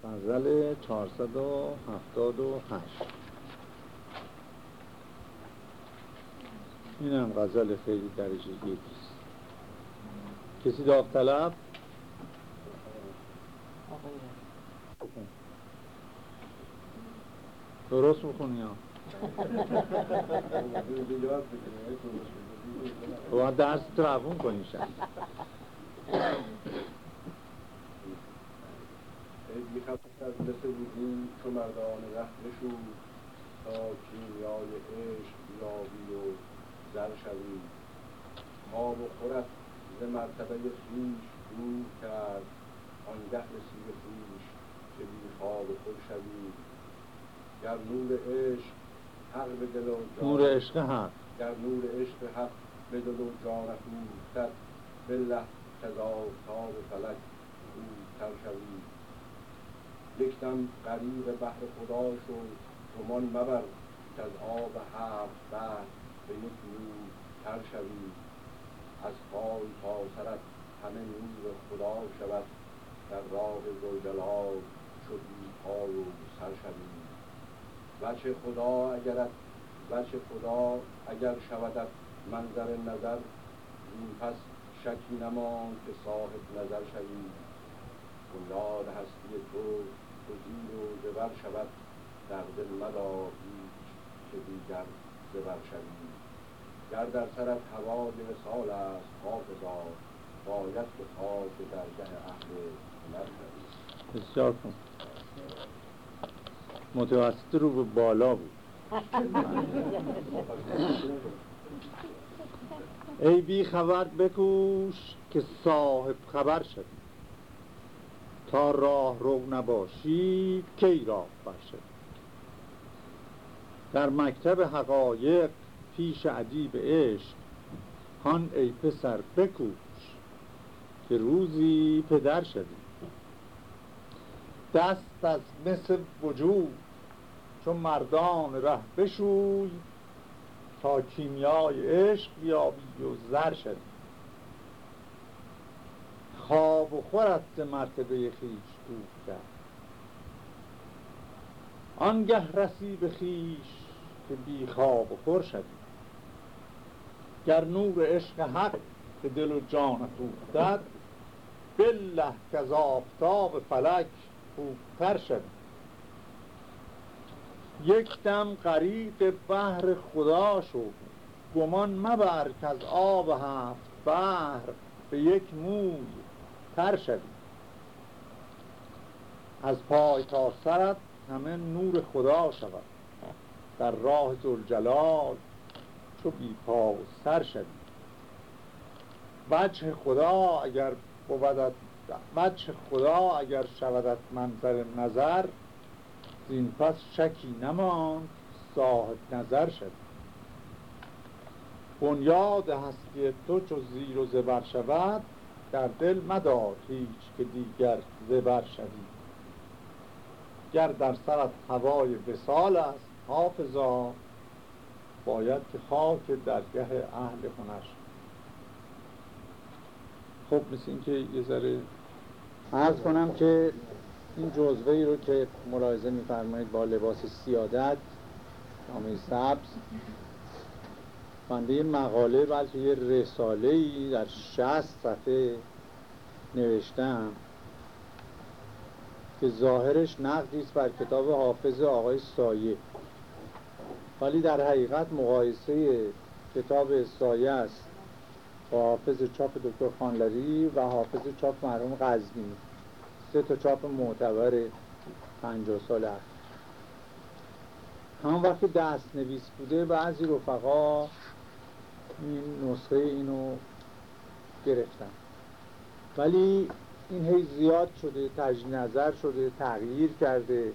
غزل 478 این هم غزل خیلی درجه یکیست کسی داوطلب؟ درست بخونی ها باید درس روون کنی شد می‌خواست از مثل وجود چو مردان تا کیمیای عشق یابی و زر و مرتبه خویش دور کرد آنگه به خویش که بی خود شوی گر نور عشق حق به دل و جان نور عشق حق گر نور عشق حق به دل و جان افروختد فلک یک دم غریق بحر خدا شو گمان مبر که از آب هفت بحر به یک نور تر شوی. از پای تا سرت همه نور خدا شود در راه زلجلال بی پای و سر شوی. وچه خدا اگرت وچه خدا اگر شودت منظر نظر این پس شکی نمان که صاحب نظر شوی. بنیاد هستی تو و زیر و زبر شود. در دل مدا هیچ که دیگر زبر شوی. گر در سرت هوای وصال است حافظا باید به خاک درگه اهل هنر شوی. بسیار کن متوسط رو به بالا بود. ای بی خبر بکوش که صاحب خبر شد تا راه رو نباشی کی راه برشد در مکتب حقایق پیش عجیب عشق هان ای پسر بکوش که روزی پدر شدی دست از مثل وجود چون مردان ره بشوی تا کیمیای عشق بیابی و شدی خواب و خورت مرتبه خیش دور کرد. آنگه رسی به خیش که بی خواب و خور شدی. گر نور عشق حق به دل و جان افتد بالله که از آفتاب فلک خوبتر شدی. یک دم غریق بحر خدا شو گمان مبر که از آب هفت بحر به یک موی تر شدی از پای تا سرت همه نور خدا شود. در راه زلجلال چو بی پا و سر شدی وجه خدا اگر بودت وجه خدا اگر شودت منظر نظر زین پس شکی نماند صاحب نظر شد بنیاد هستی تو چو زیر و زبر شود در دل مدار هیچ که دیگر زبر شوی. گر در سرت هوای وسال است حافظا باید که خاک درگه اهل هنر خب مثل اینکه یه ذره عرض کنم که این جزوه ای رو که ملاحظه میفرمایید با لباس سیادت نامه سبز بنده مقاله بلکه یه رساله ای در شست صفحه نوشتم که ظاهرش نقدی است بر کتاب حافظ آقای سایه. ولی در حقیقت مقایسه کتاب سایه است با حافظ چاپ دکتر خانلری و حافظ چاپ مرحوم قزوینی سه تا چاپ معتبر پنجاه سال اخیر. همون وقت دست نویس بوده بعضی رفقا این نسخه اینو گرفتن ولی این هی زیاد شده تجدید نظر شده تغییر کرده.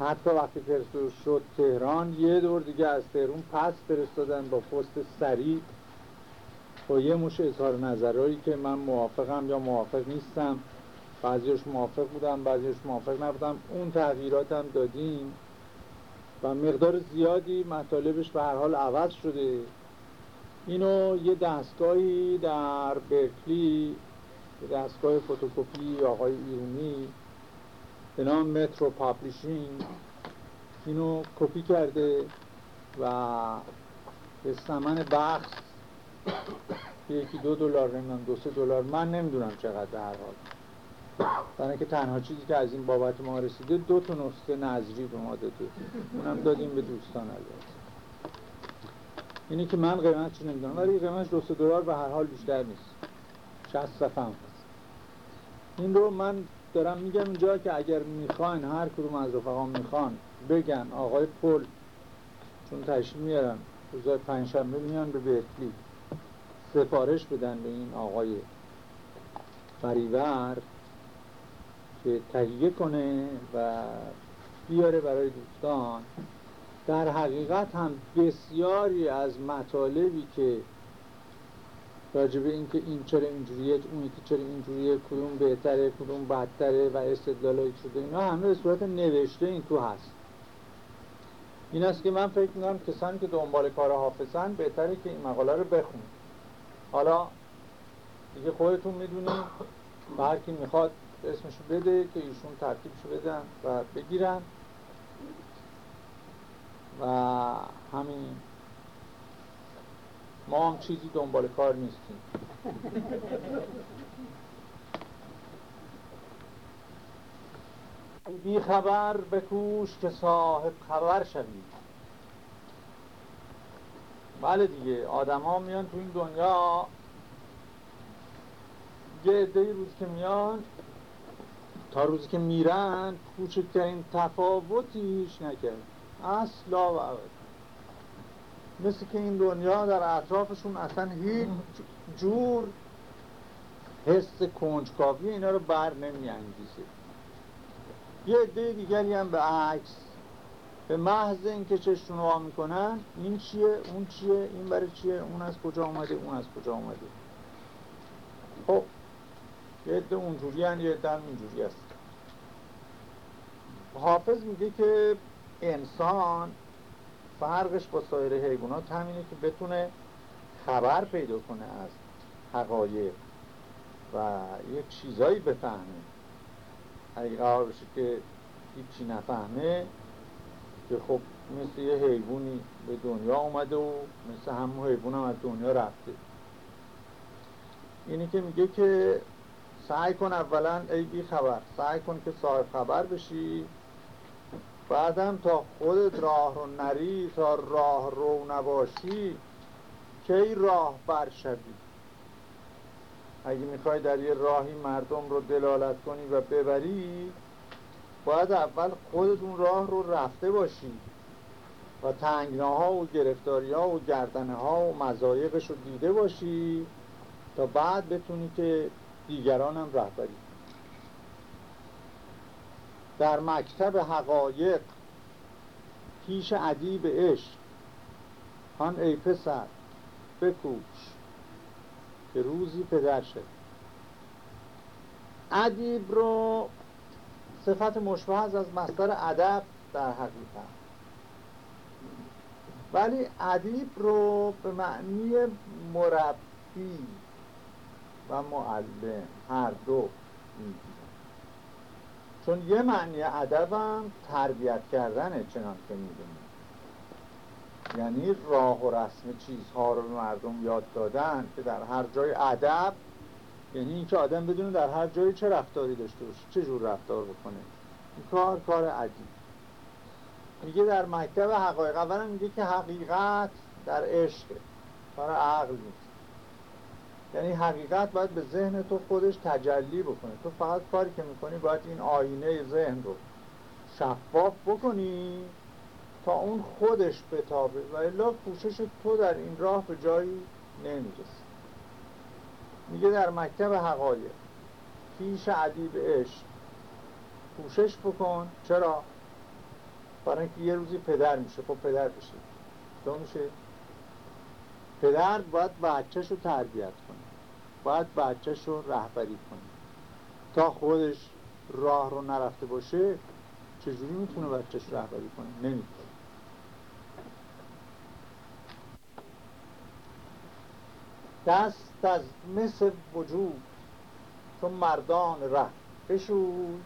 حتی وقتی فرستو شد تهران یه دور دیگه از تهران پس فرستادن با پست سریع. با یه مشت اظهار نظرهایی که من موافقم یا موافق نیستم. بعضیش موافق بودم بعضیش موافق نبودم اون تغییرات هم دادیم. و مقدار زیادی مطالبش به هر حال عوض شده. اینو یه دستگاهی در برکلی دستگاه فوتوکوپی آقای ایرونی به نام Metro Publishing اینو کپی کرده و به سمن بخش یکی دو دلار نمی‌دونم دو سه دلار من نمی‌دونم چقدر در حال. برای که تنها چیزی که از این بابت ما رسیده دو تا نسخه نظری به ما داده. اونم دادیم به دوستان اینی که من قیمتش نمی‌دونم ولی قیمتش دو دلار به هر حال بیشتر نیست. 60 صفحه این رو من دارم میگم اینجا که اگر می‌خواین هر کدوم از رفقا می‌خوان بگن آقای پل چون تشریف میارن روزای پنجشنبه میان به برکلی. سفارش بدن به این آقای فریور که تهیه کنه و بیاره برای دوستان. در حقیقت هم بسیاری از مطالبی که راجبه اینکه این چرا اینجوریه اون که چرا اینجوریه کدوم بهتره کدوم بدتره و استدلالایی شده اینا همه به صورت نوشته این تو هست. این است که من فکر می‌کنم کسانی که دنبال کار حافظن بهتره که این مقاله رو بخونید حالا دیگه خودتون می‌دونید و هر کی می‌خواد اسمشو بده که ایشون ترتیبشو بدن و بگیرن. و همین ما هم چیزی دنبال کار نیستیم. بی خبر بکوش که صاحب خبر شوید بله دیگه آدم ها میان تو این دنیا. یه عده روز که میان تا روزی که میرن کوچکترین تفاوتیش نکرد. اصلا و مثل که این دنیا در اطرافشون اصلا هیچ جور حس کنجکاوی اینا رو بر نمی انگیزه یه عده دیگری هم به عکس به محض اینکه چشتون وا می‌کنن این چیه اون چیه این برای چیه اون از کجا آمده اون از کجا آمده خب یه عده اونجوری هن یه عده هم اینجوری هست. حافظ میگه که انسان فرقش با سایر حیوانات همینه که بتونه خبر پیدا کنه از حقایق و یه چیزایی بفهمه. اگه قرار بشه که هیچی نفهمه که خب مثل یه حیوانی به دنیا اومده و مثل همون حیوان هم از دنیا رفته. اینی که میگه که سعی کن اولا ای بی خبر سعی کن که صاحب خبر بشی. بعدم تا خودت راه رو نری تا راه رو نباشی کی راه برشوی اگه می‌خوای در یه راهی مردم رو دلالت کنی و ببری باید اول خودت اون راه رو رفته باشی و تنگناها و گرفتاری ها و گردنه ها و مزایقش رو دیده باشی تا بعد بتونی که دیگران هم رهبری. در مکتب حقایق پیش عدیب عشق. هان ای پسر بکوش که روزی پدر شد ادیب رو صفت مشبه از مصدر ادب در حقیقت ولی ادیب رو به معنی مربی و معلم هر دو چون یه معنی ادبم تربیت کردنه چنان که می‌دونیم یعنی راه و رسم چیزها رو به مردم یاد دادن که در هر جای ادب یعنی اینکه آدم بدونه در هر جایی چه رفتاری داشته باشه چه جور رفتار بکنه. این کار کار عجیب. میگه در مکتب حقایق اولا میگه که حقیقت در عشقه کار عقل نیست. یعنی حقیقت باید به ذهن تو خودش تجلی بکنه. تو فقط کاری که می‌کنی باید این آینه ذهن رو شفاف بکنی تا اون خودش بتابه و الا کوشش تو در این راه به جایی نمی‌رسی. میگه در مکتب حقایق پیش عدیب عشق کوشش بکن. چرا؟ برای اینکه یه روزی پدر میشه خب پدر بشه. تو میشه؟ پدر باید بچهش رو تربیت کنه. باید بچهش رو رهبری کنه. تا خودش راه رو نرفته باشه چجوری می‌تونه بچهش رهبری کنه؟ نمی‌تونه دست از مثل وجود چون مردان ره. بشوی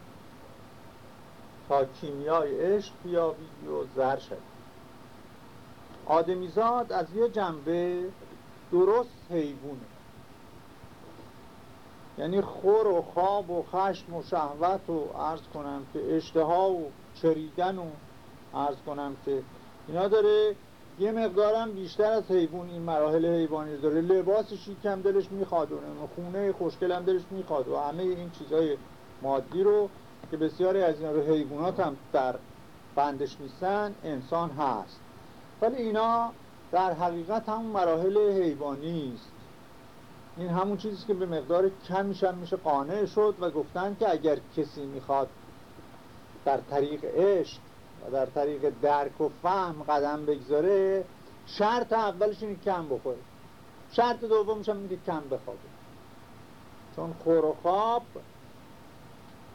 تا کیمیای عشق بیابی و زر شد آدمیزاد از یه جنبه درست حیوونه یعنی خور و خواب و خشم و شهوت و عرض کنم که اشتها و چریدن و عرض کنم که اینا داره یه مقدارم بیشتر از حیوان این مراحل حیوانی داره. لباس شیکم دلش می‌خواد و خونه خوشگل هم دلش می‌خواد و همه این چیزهای مادی رو که بسیاری از اینا رو حیوانات هم در بندش نیستن انسان هست. ولی اینا در حقیقت همون مراحل حیوانی است. این همون چیزی که به مقدار کمیش هم میشه قانع شد و گفتن که اگر کسی می‌خواد در طریق عشق و در طریق درک و فهم قدم بگذاره شرط اولش اینه کم بخوره. شرط دومش هم اینه کم بخوابه. چون خور و خواب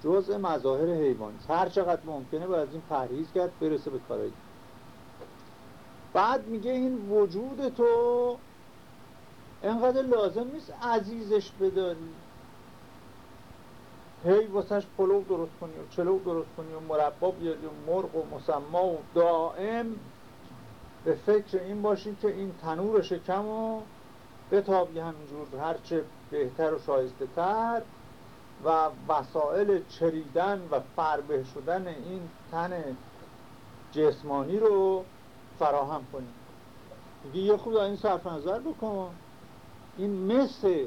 جزء مظاهر حیوانی هر چقدر ممکنه باید از این پرهیز کرد برسه به کارایی. بعد میگه این وجود تو انقدر لازم نیست عزیزش بداری. هی واسهش پلو درست کنی و چلو درست کنی و مربا بیاری و مرغ و مسما و دائم. به فکر این باشی که این تنور شکم و بتابی همینجور هرچه بهتر و شایسته تر و وسایل چریدن و فربه شدن این تن جسمانی رو فراهم کنی میگه یه خود این صرف نظر بکن. این مثل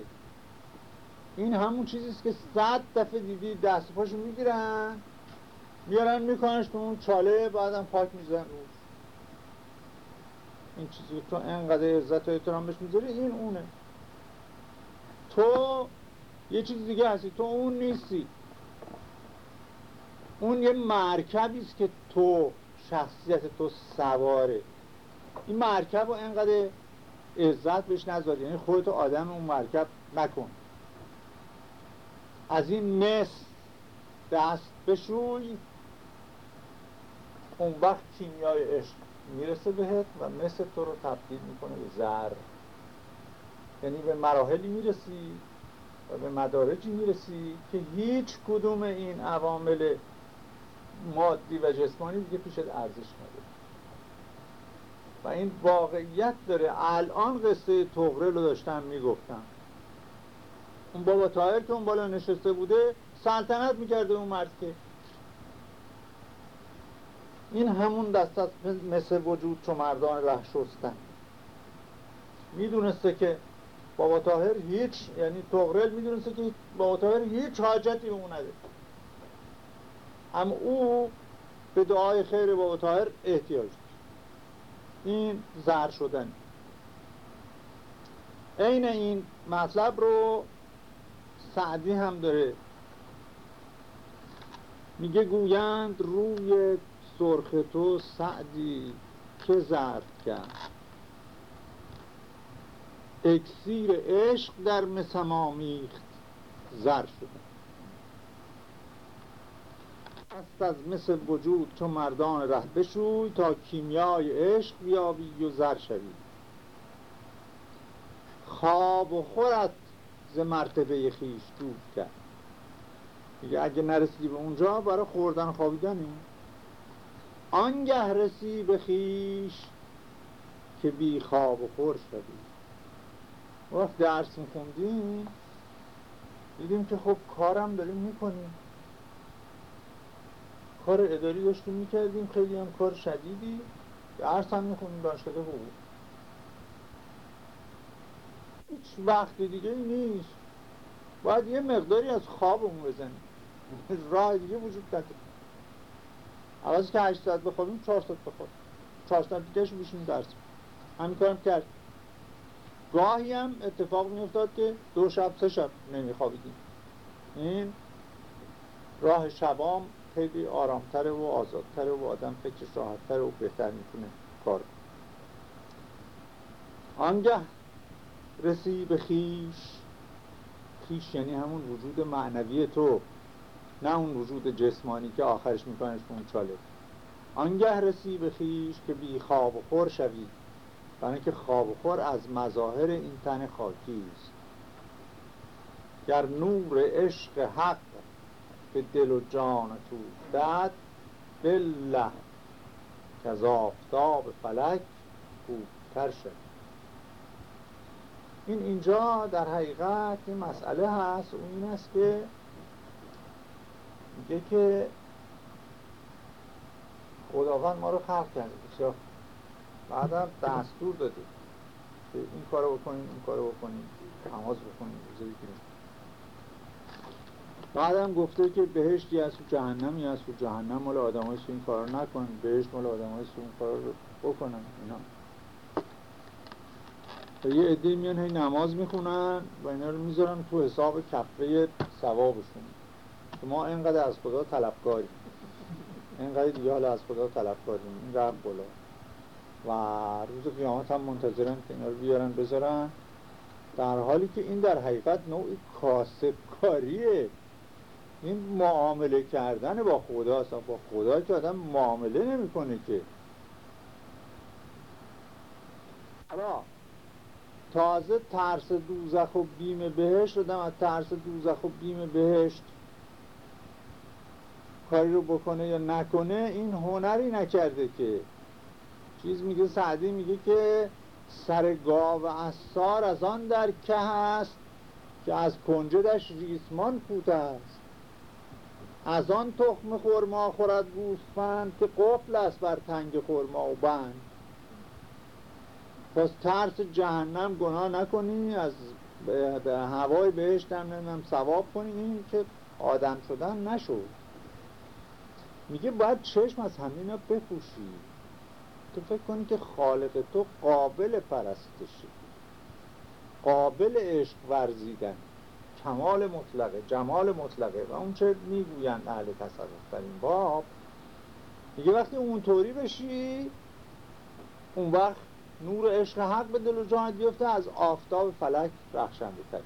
این همون چیزیست که صد دفعه دیدی دست پاشو می‌گیرن میارن میکننش تو اون چاله بعدم پاک میزن روش این چیزی تو انقدر عزت و احترام بهش می‌ذاری این اونه. تو یه چیز دیگه هستی تو اون نیستی. اون یه مرکبی است که تو شخصیت تو سواره. این مرکب رو انقدر عزت بهش نذاری یعنی خودت آدم اون مرکب نکن. از این مس دست بشوی. اون وقت کیمیای عشق می‌رسه بهت و مثل تو رو تبدیل می‌کنه به زر. یعنی به مراحلی می‌رسی و به مدارجی می‌رسی که هیچ کدوم این عوامل مادی و جسمانی دیگه پیشت ارزش نداره. و این واقعیت داره. الان قصه تغره رو داشتم می‌گفتم. اون بابا تایر که اون بالا نشسته بوده سلطنت می‌کرده اون مرد که. این همون دست از مثل وجود چو مردان ره شستن. می‌دونسته که بابا تاهر هیچ یعنی تغرل می‌دونسته که بابا تاهر هیچ حاجتی به اون نده اما او به دعای خیر بابا تاهر احتیاج داشت. این زر شدن. عین این مطلب رو سعدی هم داره. میگه گویند روی سرخ تو سعدی که زرد کرد. اکسیر عشق در مسمامیخت زر شده است از مثل وجود چون مردان ره بشوی تا کیمیای عشق بیابی و زر شوی. خواب و خورت ز مرتبه خیش دود کرد. میگه اگه نرسیدی به اونجا برای خوردن خوابیدنی. آنگه رسی به خیش که بی خواب و خور شدی. وقت درس میخوندیم دیدیم که خب کارم داریم می‌کنیم. کار اداری داشتیم می‌کردیم خیلی هم کار شدیدی. درس هم می‌خونیم دانشگاه حقوق هیچ وقت دیگه نیست. باید یه مقداری از خوابمون بزنیم. راه دیگه وجود نداره. عوض که 8 ساعت بخوابیم 4 ساعت بخوابیم. 4 ساعت دیگهش بشیم درس. همین کارم کرد. گاهی هم اتفاق میافتاد که دو شب سه شب نمیخوابیدیم. این راه شبام خیلی آرامتره و آزادتره و آدم فکرش راحتتره و بهتر می‌تونه کار آنگه رسی به خیش خیش یعنی همون وجود معنوی تو نه اون وجود جسمانی که آخرش میکنش اون چاله. آنگه رسی به خیش که بی خواب و خور شوی. برای که خواب و خور از مظاهر این تن خاکی است. گر نور عشق حق به دل و جان تو داد بالله که از آفتاب فلک خوبتر شد. این اینجا در حقیقت این مسئله هست و این است که میگه که خداوند ما رو خلق کرده. بسیار بعدم دستور داده که این کارو بکنیم این کارو بکنیم نماز بکنیم روزه بگیریم. بعدم گفته که بهشتی هست و جهنمی هست و جهنم مال آدم های این کار رو نکنن بهشت مال آدم های این کار رو بکنن. اینا. یه عده میان هی نماز می‌خونن و اینا رو می‌ذارن تو حساب کفه ثوابشون. که ما اینقدر از خدا طلبکاریم. اینقدر دیگه حالا از خدا طلبکاریم. این رب بلا و روز قیامت هم منتظرن که اینا رو بیارن بذارن. در حالی که این در حقیقت نوعی کاسبکاریه. این معامله کردن با خدا اصلا با خدا که آدم معامله نمی‌کنه که. حالا تازه ترس دوزخ و بیم بهشت آدم از ترس دوزخ و بیم بهشت کاری رو بکنه یا نکنه این هنری نکرده که. چیز میگه سعدی میگه که سر گاو اثار از آن در که هست که از کنجدش ریسمان کوته است. از آن تخم خورما خورد گوسفند که قفل است بر تنگ خورما و بند. پس ترس جهنم گناه نکنی از به هوای بهشت هم ثواب کنی. این که آدم شدن نشد. میگه باید چشم از همینا بپوشی. تو فکر کنی که خالق تو قابل پرستشی. قابل عشق ورزیدن. کمال مطلقه جمال مطلقه و اون چه می‌گویند اهل تصرف در این باب میگه وقتی اونطوری بشی اون وقت نور عشق حق به دل و جانت بیفته از آفتاب فلک رخشنده تر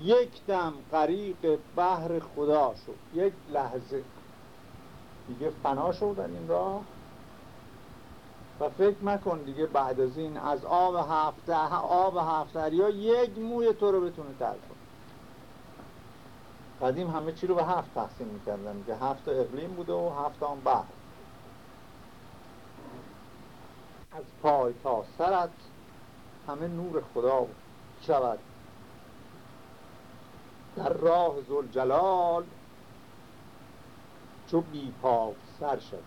یک دم غریق بحر خدا شد یک لحظه. دیگه فنا شد در این راه. و فکر مکن دیگه بعد از این از آب هفته آب هفته یا یک موی تو رو بتونه تر کن قدیم همه چی رو به هفت تقسیم می‌کردن. که هفت اقلیم بوده و هفت آن بحر. از پای تا سرت همه نور خدا شود. در راه جلال چو بی پا سر شد.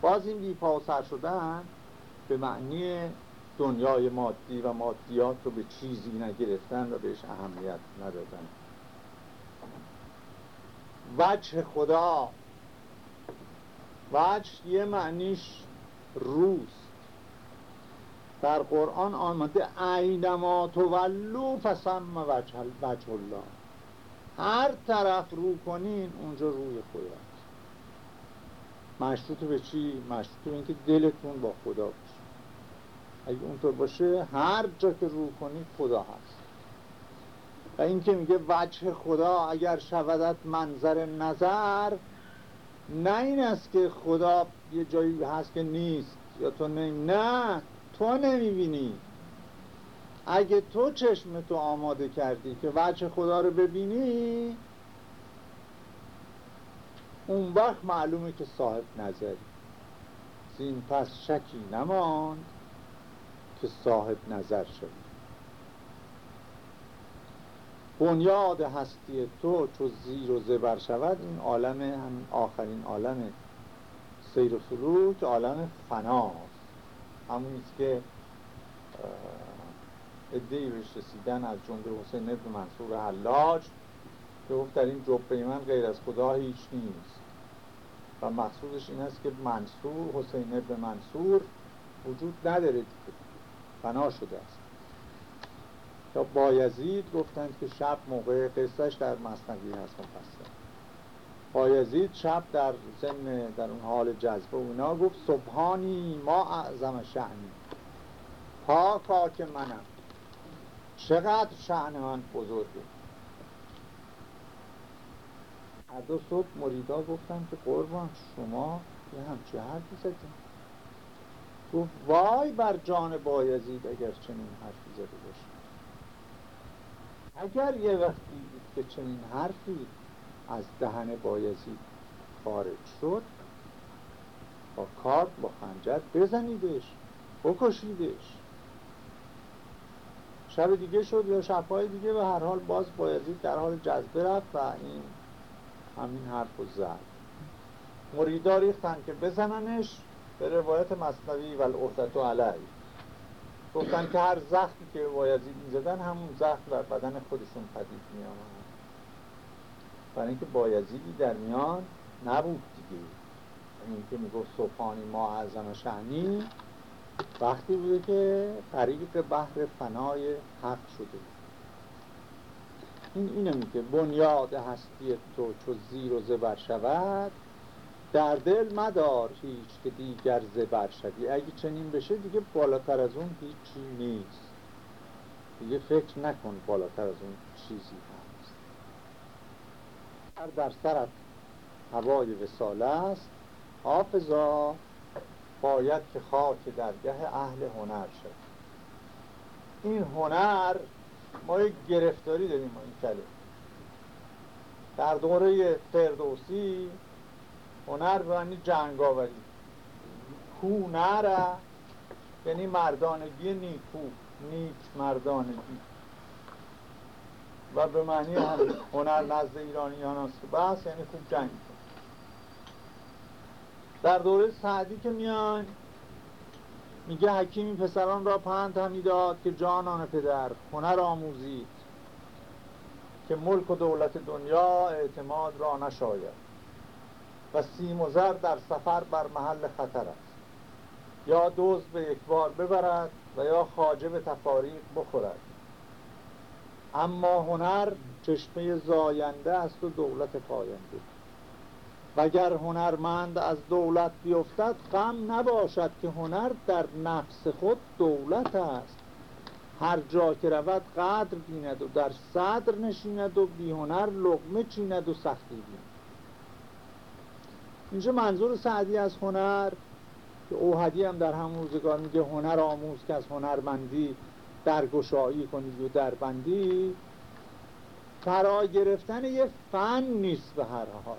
باز این بی پا سر شدن به معنی دنیای مادی و مادیات رو به چیزی نگرفتن و بهش اهمیت ندادن. وجه خدا. وجه یه معنیش روست. در قرآن آمده اینما تولو فسم وجه, وجه الله. هر طرف رو کنین اونجا روی خدا مشروط به چی؟ مشروط به اینکه دلتون با خدا اگه اونطور باشه هر جا که رو کنی خدا هست. و اینکه میگه وجه خدا اگر شودت منظر نظر نه این است که خدا یه جایی هست که نیست یا تو نمی... نه تو نمی‌بینی. اگه تو چشم تو آماده کردی که وجه خدا رو ببینی اون وقت معلومه که صاحب نظری. زین پس شکی نماند. که صاحب نظر شد. بنیاد هستی تو چو زیر و زبر شود این عالم هم آخرین عالم سیر و سلوک عالم فناست همونیست که ادهی بهش رسیدن از جمله حسین ابن منصور حلاج که گفت در این جبه من غیر از خدا هیچ نیست. و مقصودش این است که منصور حسین ابن منصور وجود نداره فنا شده است. یا بایزید گفتند که شب موقع قصهش در مصنوی هست مفصل. بایزید شب در ضمن در اون حال جذبه و اینا گفت صبحانی ما اعظم شعنی پاکا که منم. چقدر شعن من بزرگه هر دو صبح مریدا گفتن که قربان شما یه همچه حرفی زدیم گفت وای بر جان بایزید اگر چنین حرفی زده باشه اگر یه وقتی که چنین حرفی از دهن بایزید خارج شد با کارت با خنجر بزنیدش بکشیدش. شب دیگه شد یا شبهای دیگه و هر حال باز بایزید در حال جذبه رفت و این همین حرف رو زد. مریدا ریختن که بزننش. به روایت مصنوی و العهدت علی گفتن که هر زخمی که بایزید می‌زدن همون زخم در بدن خودشون پدید می آمد برای اینکه بایزیدی در میان نبود دیگه. یعنی اینکه می‌گفت صبحانی ما اعظم شعنی وقتی بوده که طریق بحر فنای حق شده. این اینه میگه بنیاد هستی تو چو زیر و زبر شود در دل مدار هیچ که دیگر زبر شدی اگه چنین بشه دیگه بالاتر از اون هیچی نیست. دیگه فکر نکن بالاتر از اون چیزی هست. هر در سرت هوای وساله است حافظا باید که خاک درگه اهل هنر شد این هنر ما یک گرفتاری داریم این کلمه. در دوره فردوسی هنر به معنی جنگاوری. هنر یعنی مردانگی نیکو نیک مردانگی. و به معنی هم هنر نزد ایرانیان هست که بحث یعنی خوب جنگ در دوره سعدی که میان میگه حکیمی پسران را پند همی داد که جانان پدر هنر آموزید که ملک و دولت دنیا اعتماد را نشاید. و سیم و زر در سفر بر محل خطر است. یا دوز به یک بار ببرد و یا خاجه به تفاریق بخورد. اما هنر چشمه زاینده است و دولت پاینده. وگر هنرمند از دولت بیفتد غم نباشد که هنر در نفس خود دولت است. هر جا که رود قدر بیند و در صدر نشیند و بی هنر لغمه چیند و سختی بیند. اینجا منظور سعدی از هنر که اوهدی هم در همون روزگار میگه هنر آموز که از هنرمندی درگشایی کنید و دربندی. فرا گرفتن یه فن نیست به هر حال.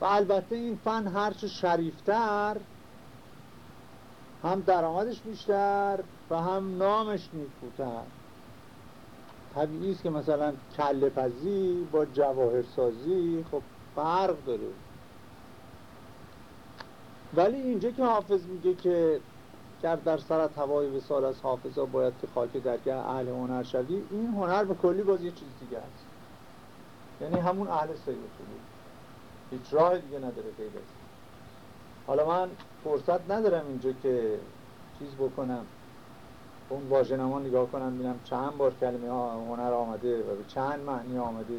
و البته این فن هرچه شریفتر هم درآمدش بیشتر و هم نامش نیکوتر. طبیعی است که مثلا کله پزی با جواهرسازی خب فرق داره. ولی اینجا که حافظ میگه که گر در سرت هوای وسال از حافظا باید که خاک درگه اهل هنر شوی. این هنر به کلی باز یه چیز دیگه است. یعنی همون اهل سیر هیچ راه دیگه نداره غیر حالا من فرصت ندارم اینجا که چیز بکنم. اون واژه‌نما نگاه کنم ببینم چند بار کلمه هنر آمده و به چند معنی آمده.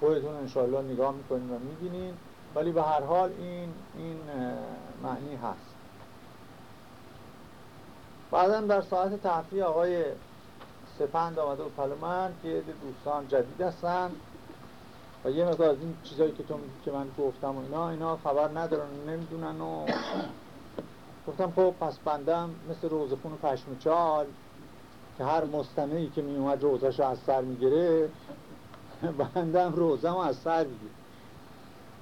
خودتون انشالله نگاه می‌کنین و می‌بینین. ولی به هر حال این این معنی هست. بعدا در ساعت تفریح آقای سپند آمده و پلو من. که دوستان جدید هستن. و یه مقدار از این چیزایی که تو که من گفتم و اینا اینا خبر ندارن نمی‌دونن و گفتم خب پس بندم مثل روزخون و پشم چال که هر مستمعی که می اومد روزش از سر می‌گیره بندم روزم از سر می‌گیره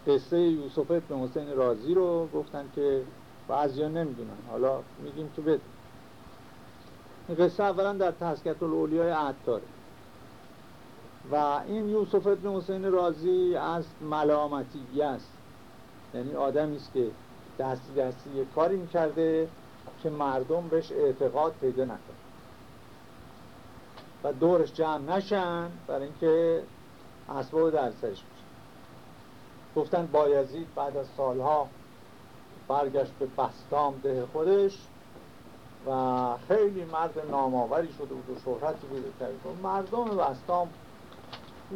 قصه یوسف ابن حسین رازی رو گفتن که بعضی ها نمی‌دونن. حالا میگیم که بده این قصه اولا در تسکت الاولیای عطاره و این یوسف ابن حسین رازی از ملامتی است. یعنی آدمی است که دستی دستی یه کاری می‌کرده که مردم بهش اعتقاد پیدا نکنه و دورش جمع نشن برای اینکه اسباب در سرش بشه گفتن بایزید بعد از سالها برگشت به بستام ده خودش و خیلی مرد نامآوری شده بود و شهرتی بوده کرد. مردم بستام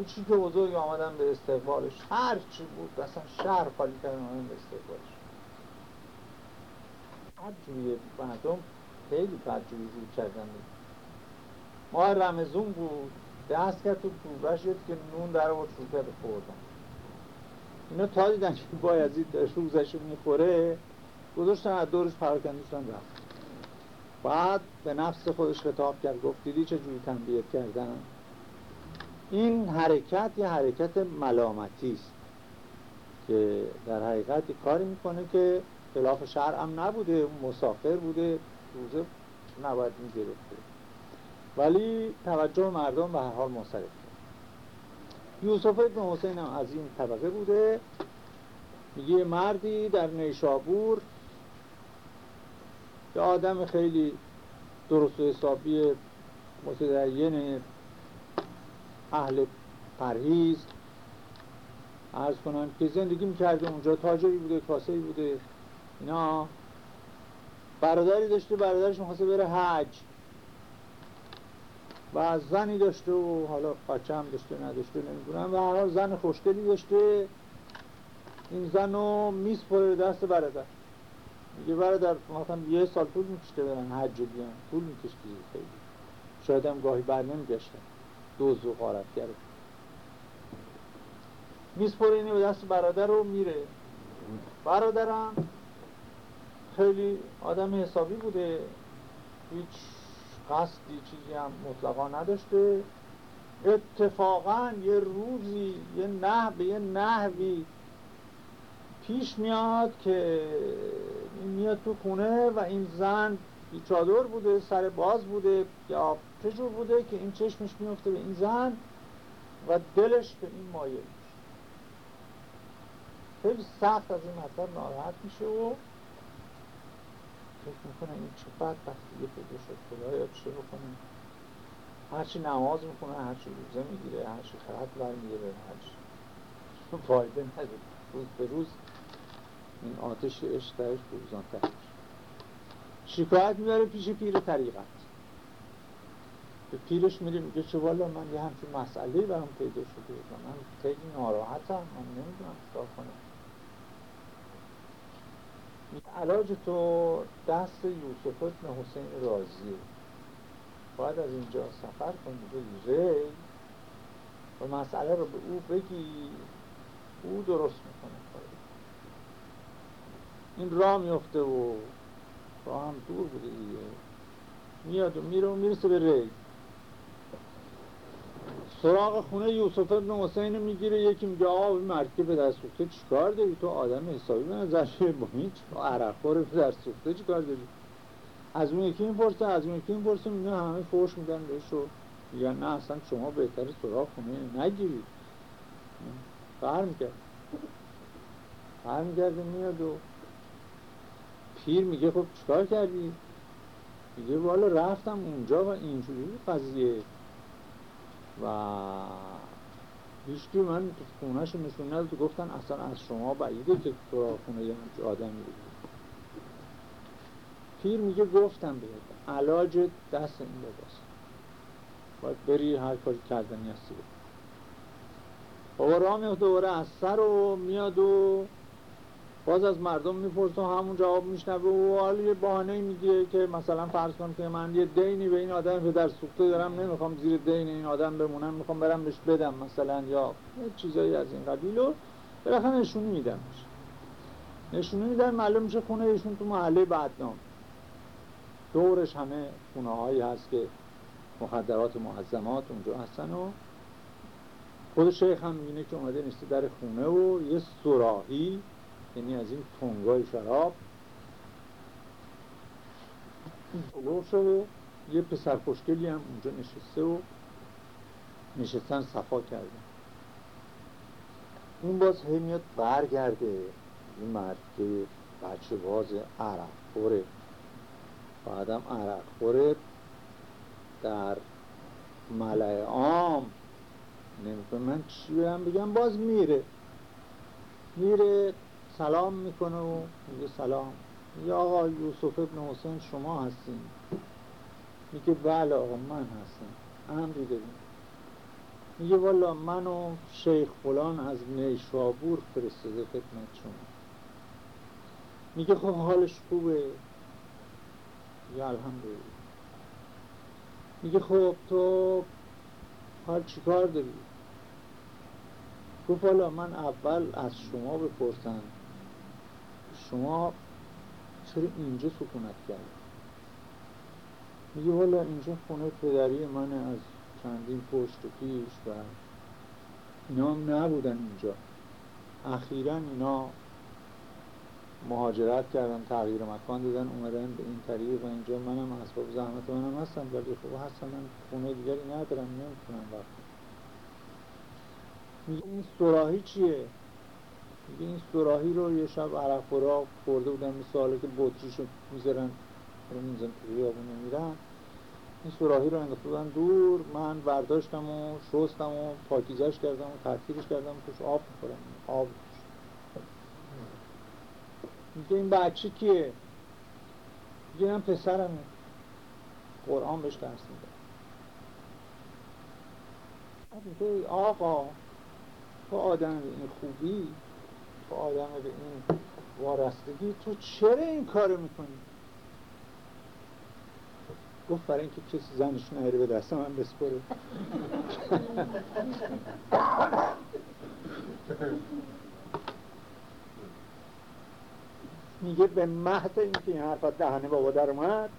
چی که بزرگ آمدن به استقبالش. هر چی بود اصلا شهر خالی کردن آمدن به استقبالش. بدجوری مردم خیلی بدجوری رو کردن. ما رمزون بود. دست کرد تو کوبش که نون در آورد شروع کرد خوردن. اینا تا دیدن که بایزید روزش می‌خوره گذاشتن از دورش پراکندشتن رفت بعد به نفس خودش خطاب کرد گفت دیدی چه جوری تنبیه کردن؟ این حرکت یه حرکت ملامتی است که در حقیقت کاری می‌کنه که خلاف شرع هم نبوده مسافر بوده روزه نباید می‌گرفته. ولی توجه مردم به هر حال منصرف یوسف ابن حسین هم از این طبقه بوده. میگه مردی در نیشابور که آدم خیلی درست و حسابی متدین اهل پرهیز ارز کنم که زندگی می‌کرده اونجا تاجری بوده کاسهی بوده اینا. برادری داشته برادرش می‌خواسته بره حج. و زنی داشته و حالا بچه داشته نداشته نمی‌دونم. و هر زن خوشگلی داشته. این زن رو میسپره دست برادر. میگه برادر مثلا یه سال طول میکشته برن حج بیان. طول میکشته خیلی. شاید هم گاهی بر نمیگشتن. دوز و غارت کرد میسپره اینه به دست برادر رو میره. برادرم خیلی آدم حسابی بوده. هیچ قصدی چیزی هم مطلقا نداشته. اتفاقا یه روزی یه به یه نحوی پیش میاد که این میاد تو خونه و این زن چادر بوده سر باز بوده یا چجور بوده که این چشمش میفته به این زن و دلش به این مایه میشه خیلی سخت از این مطلب ناراحت میشه و فکر می‌کنه این چه بد یه پیدا شد خدایا چه بکنه. هرچی نماز می‌کنه هرچی روزه می‌گیره هرچی خرد برمیگیره هرچی فایده نداره. روز به روز این آتش عشق درش بروزان تر شکایت می‌بره پیش پیر طریقت. به پیرش میره میگه چه والا من یه همچین مسئله برام پیدا شده. من خیلی ناراحتم من نمی‌دونم چیکار کنم. علاج تو دست یوسف ابن حسین رازی. باید از اینجا سفر کنی به ری و مسئله رو به او بگی. او درست می‌کنه این راه میفته و راه هم دور بوده دیگه. میاد و میره و می‌رسه به ری. سراغ خونه یوسف ابن حسین می‌گیره یکی میگه آقا مرکب به دست سوخته چیکار داری؟ تو آدم حسابی به نظر با این عرق خور به دست سوخته چیکار داری؟ از اون یکی می‌پرسه از اون یکی می‌پرسه میگه همه فوش میدن بهش و میگن نه اصلا شما بهتر سراغ خونه نگیرید برمیگرد برمیگرده میاد و پیر میگه خب چیکار کردی؟ میگه والا رفتم اونجا و اینجوری قضیه. و هیچکی من خونهشو نشون نداد گفتن اصلا از شما بعیده که تو خونه یه همچه آدمی رو پیر میگه گفتم بهت علاج دست این لباس باید بری هر کاری کردنی هستی بابا راه میفته دوباره از سر و میاد و باز از مردم می‌پرسه و همون جواب میشنوه و حالا یه بحانه میگه که مثلا فرض کن که من یه دینی به این آدم در سوخته دارم نمی‌خوام زیر دین این آدم بمونم می‌خوام برم بهش بدم مثلا یا چیزایی از این قبیل و بالاخره نشونی میدم نشونی میدن معلوم میشه خونه ایشون تو محله بدنام دورش همه خونه هایی هست که مخدرات محزمات اونجا هستن و خود شیخ هم می‌بینه که اومده نیسته در خونه و یه سراحی یعنی از این تنگای شراب. رو شده. یه پسر خوشگلی هم اونجا نشسته و نشستن صفا کرده. اون باز هی برگرده. این مرد که بچه باز عرق خوره بعدم عرق خوره در ملعه عام. نمی‌کنه من چی بگم. باز میره. میره سلام می‌کنه و میگه سلام. یا آقا یوسف ابن حسین شما هستین. میگه بله آقا من هستم. امری داریم میگه والا من و شیخ فلان از نیشابور فرستاده خدمت شما. میگه خب حالش خوبه؟ یا الحمدلله. میگه خب تو حال چیکار داری؟ گفت والا من اول از شما بپرسم. شما چرا اینجا سکونت کرد میگه والا اینجا خونه پدری من از چندین پشت پیش و اینا هم نبودن اینجا. اخیرا اینا مهاجرت کردن تغییر مکان دادن اومدن به این طریق و اینجا منم اسباب زحمت منم هستم ولی خب هستم من خونه دیگری ندارم نمی‌تونم وقت این سراحی چیه؟ میگه این سراحی رو یه شب عرق خورا خورده بودن مثاله که بطریشو می‌ذارن رو میزن تو خیابونه میرن. این سراحی رو انداخته بودن دور من برداشتم و شستم و پاکیزش کردم و ترتیبش کردم توش آب می‌خورم. آب. میگه این بچه کیه؟ میگه من پسرمه. قرآن بهش درس میده. آقا تو آدم این خوبی؟ تو آدم به این وارستگی. تو چرا این کارو می‌کنی؟ گفت برای اینکه کسی زنش نهره به دست من بسپره. میگه به محض اینکه این حرفا دهنه بابا در اومد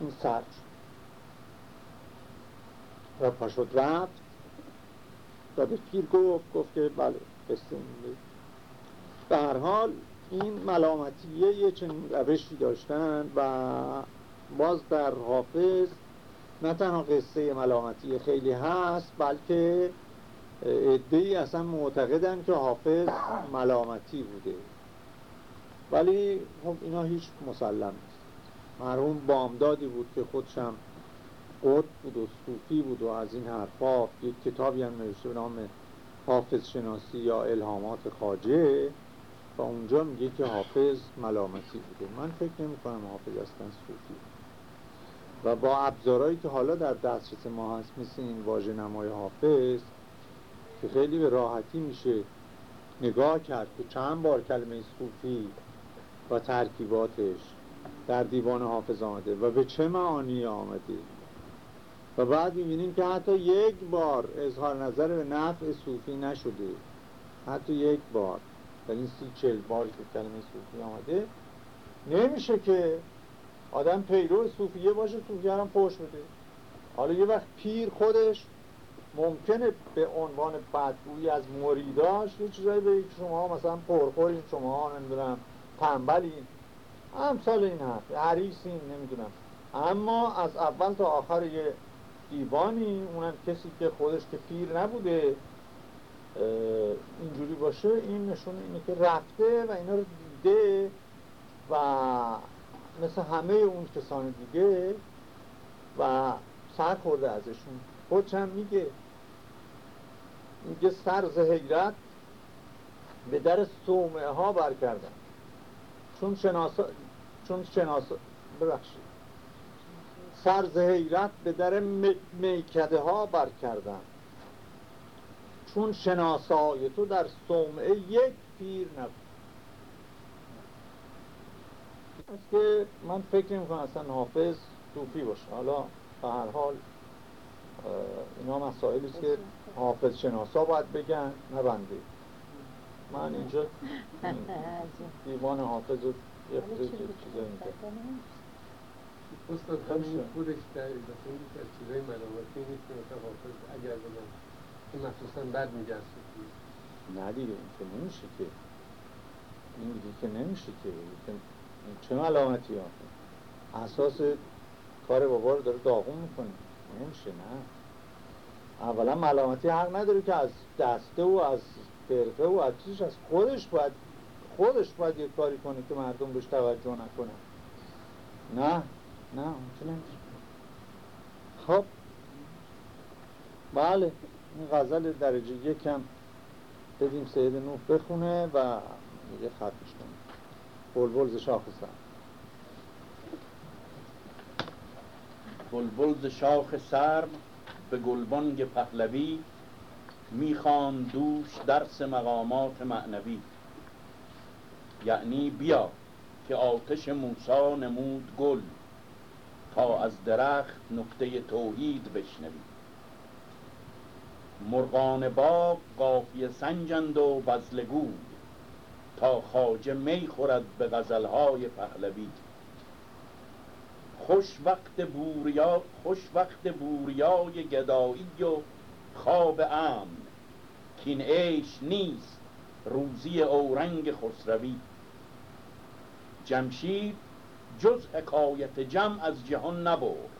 این سر و پاشد رفت به پیر گفت گفت که بله. قصه به هر حال این ملامتیه یه چنین روشی داشتن و باز در حافظ نه تنها قصه ملامتی خیلی هست بلکه ادهی اصلا معتقدن که حافظ ملامتی بوده. ولی خب اینا هیچ مسلم نیست. مرحوم بامدادی بود که خودشم قد بود و صوفی بود و از این حرفا یک کتابی هم نوشته به نام حافظ شناسی یا الهامات خاجه و اونجا میگه که حافظ ملامتی بوده من فکر نمی کنم حافظ اصلا صوفی و با ابزارهایی که حالا در دسترس ما هست مثل این واژه نمای حافظ که خیلی به راحتی میشه نگاه کرد که چند بار کلمه صوفی و ترکیباتش در دیوان حافظ آمده و به چه معانی آمده. و بعد می‌بینیم که حتی یک بار اظهار نظر به نفع صوفی نشده. حتی یک بار. در این سی چل بار که کلمه صوفی آمده نمیشه که آدم پیرو صوفیه باشه صوفیه هم پشت بده. حالا یه وقت پیر خودش ممکنه به عنوان بدگویی از مریداش یه چیزایی به شما مثلا پرخورین شما نمی‌دونم تنبلین امثال این حرف عریسین نمی‌دونم. اما از اول تا آخر یه دیوانی اونم کسی که خودش که پیر نبوده اینجوری باشه این نشون اینه که رفته و اینا رو دیده و مثل همه اون کسان دیگه و سر خورده ازشون. خودشم میگه میگه سر حیرت به در سومه ها بر کردن چون شناسا چون شناسا ببخشید. سرز حیرت به در میکده ها بر کردم چون شناسای تو در صومعه یک پیر نبود. از که من فکر می کنم اصلا حافظ صوفی باشه. حالا به هر حال اینا مسائلی که حافظ شناسا باید بگن نبنده من اینجا دیوان حافظ رو یه چیزایی میگم. استاد همین خودش در اضافه که از چیزای ملامتی نیست که مثلا حافظ اگر بگم این مخصوصا بد میگه نه دیگه این که نمیشه که این دیگه که نمیشه که چه ملامتی ها؟ اساس کار بابا رو داره داغون می‌کنه. نمیشه نه. اولا ملامتی حق نداره که از دسته و از فرقه و از چیزش از خودش باید خودش باید یه کاری کنه که مردم بهش توجه نکنه نه؟ نه اون خب. بله این غزل درجه یکم بدیم سید نوح بخونه و یه خطش کنه بلبل ز شاخ سر. بلبل ز شاخ سرم به گلبانگ پهلوی می‌خوان دوش درس مقامات معنوی. یعنی بیا که آتش موسا نمود گل. تا از درخت نکته توحید بشنوی مرغان باغ قافیه سنجند و بزلگو تا خاجه می خورد به غزلهای پهلوی. خوش وقت بوریا خوش وقت بوریای گدایی و خواب امن. کین عیش نیست روزی اورنگ خسروی. جمشید جز حکایت جمع از جهان نبرد.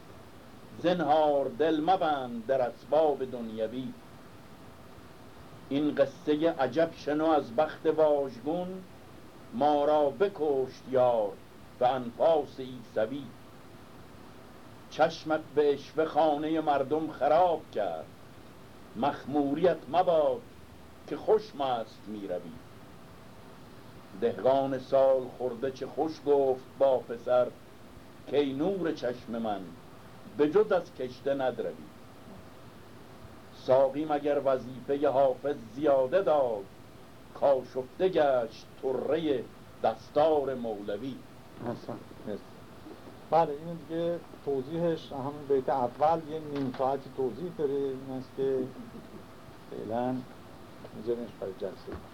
زنهار دل مبند در اسباب دنیوی. این قصه عجب شنو از بخت واژگون ما را بکشت یار به انفاس ایسوی چشمت به اشوه خانه مردم خراب کرد. مخموریت مباد که خوش مست می روی دهقان سال خورده چه خوش گفت با پسر که نور چشم من به جز از کشته ندروی. ساقی مگر وظیفه حافظ زیاده داد کاشفته گشت طره دستار مولوی. بله این دیگه توضیحش همون بیت اول یه نیم ساعتی توضیح داره این است که فعلا میذارینش برای جلسه.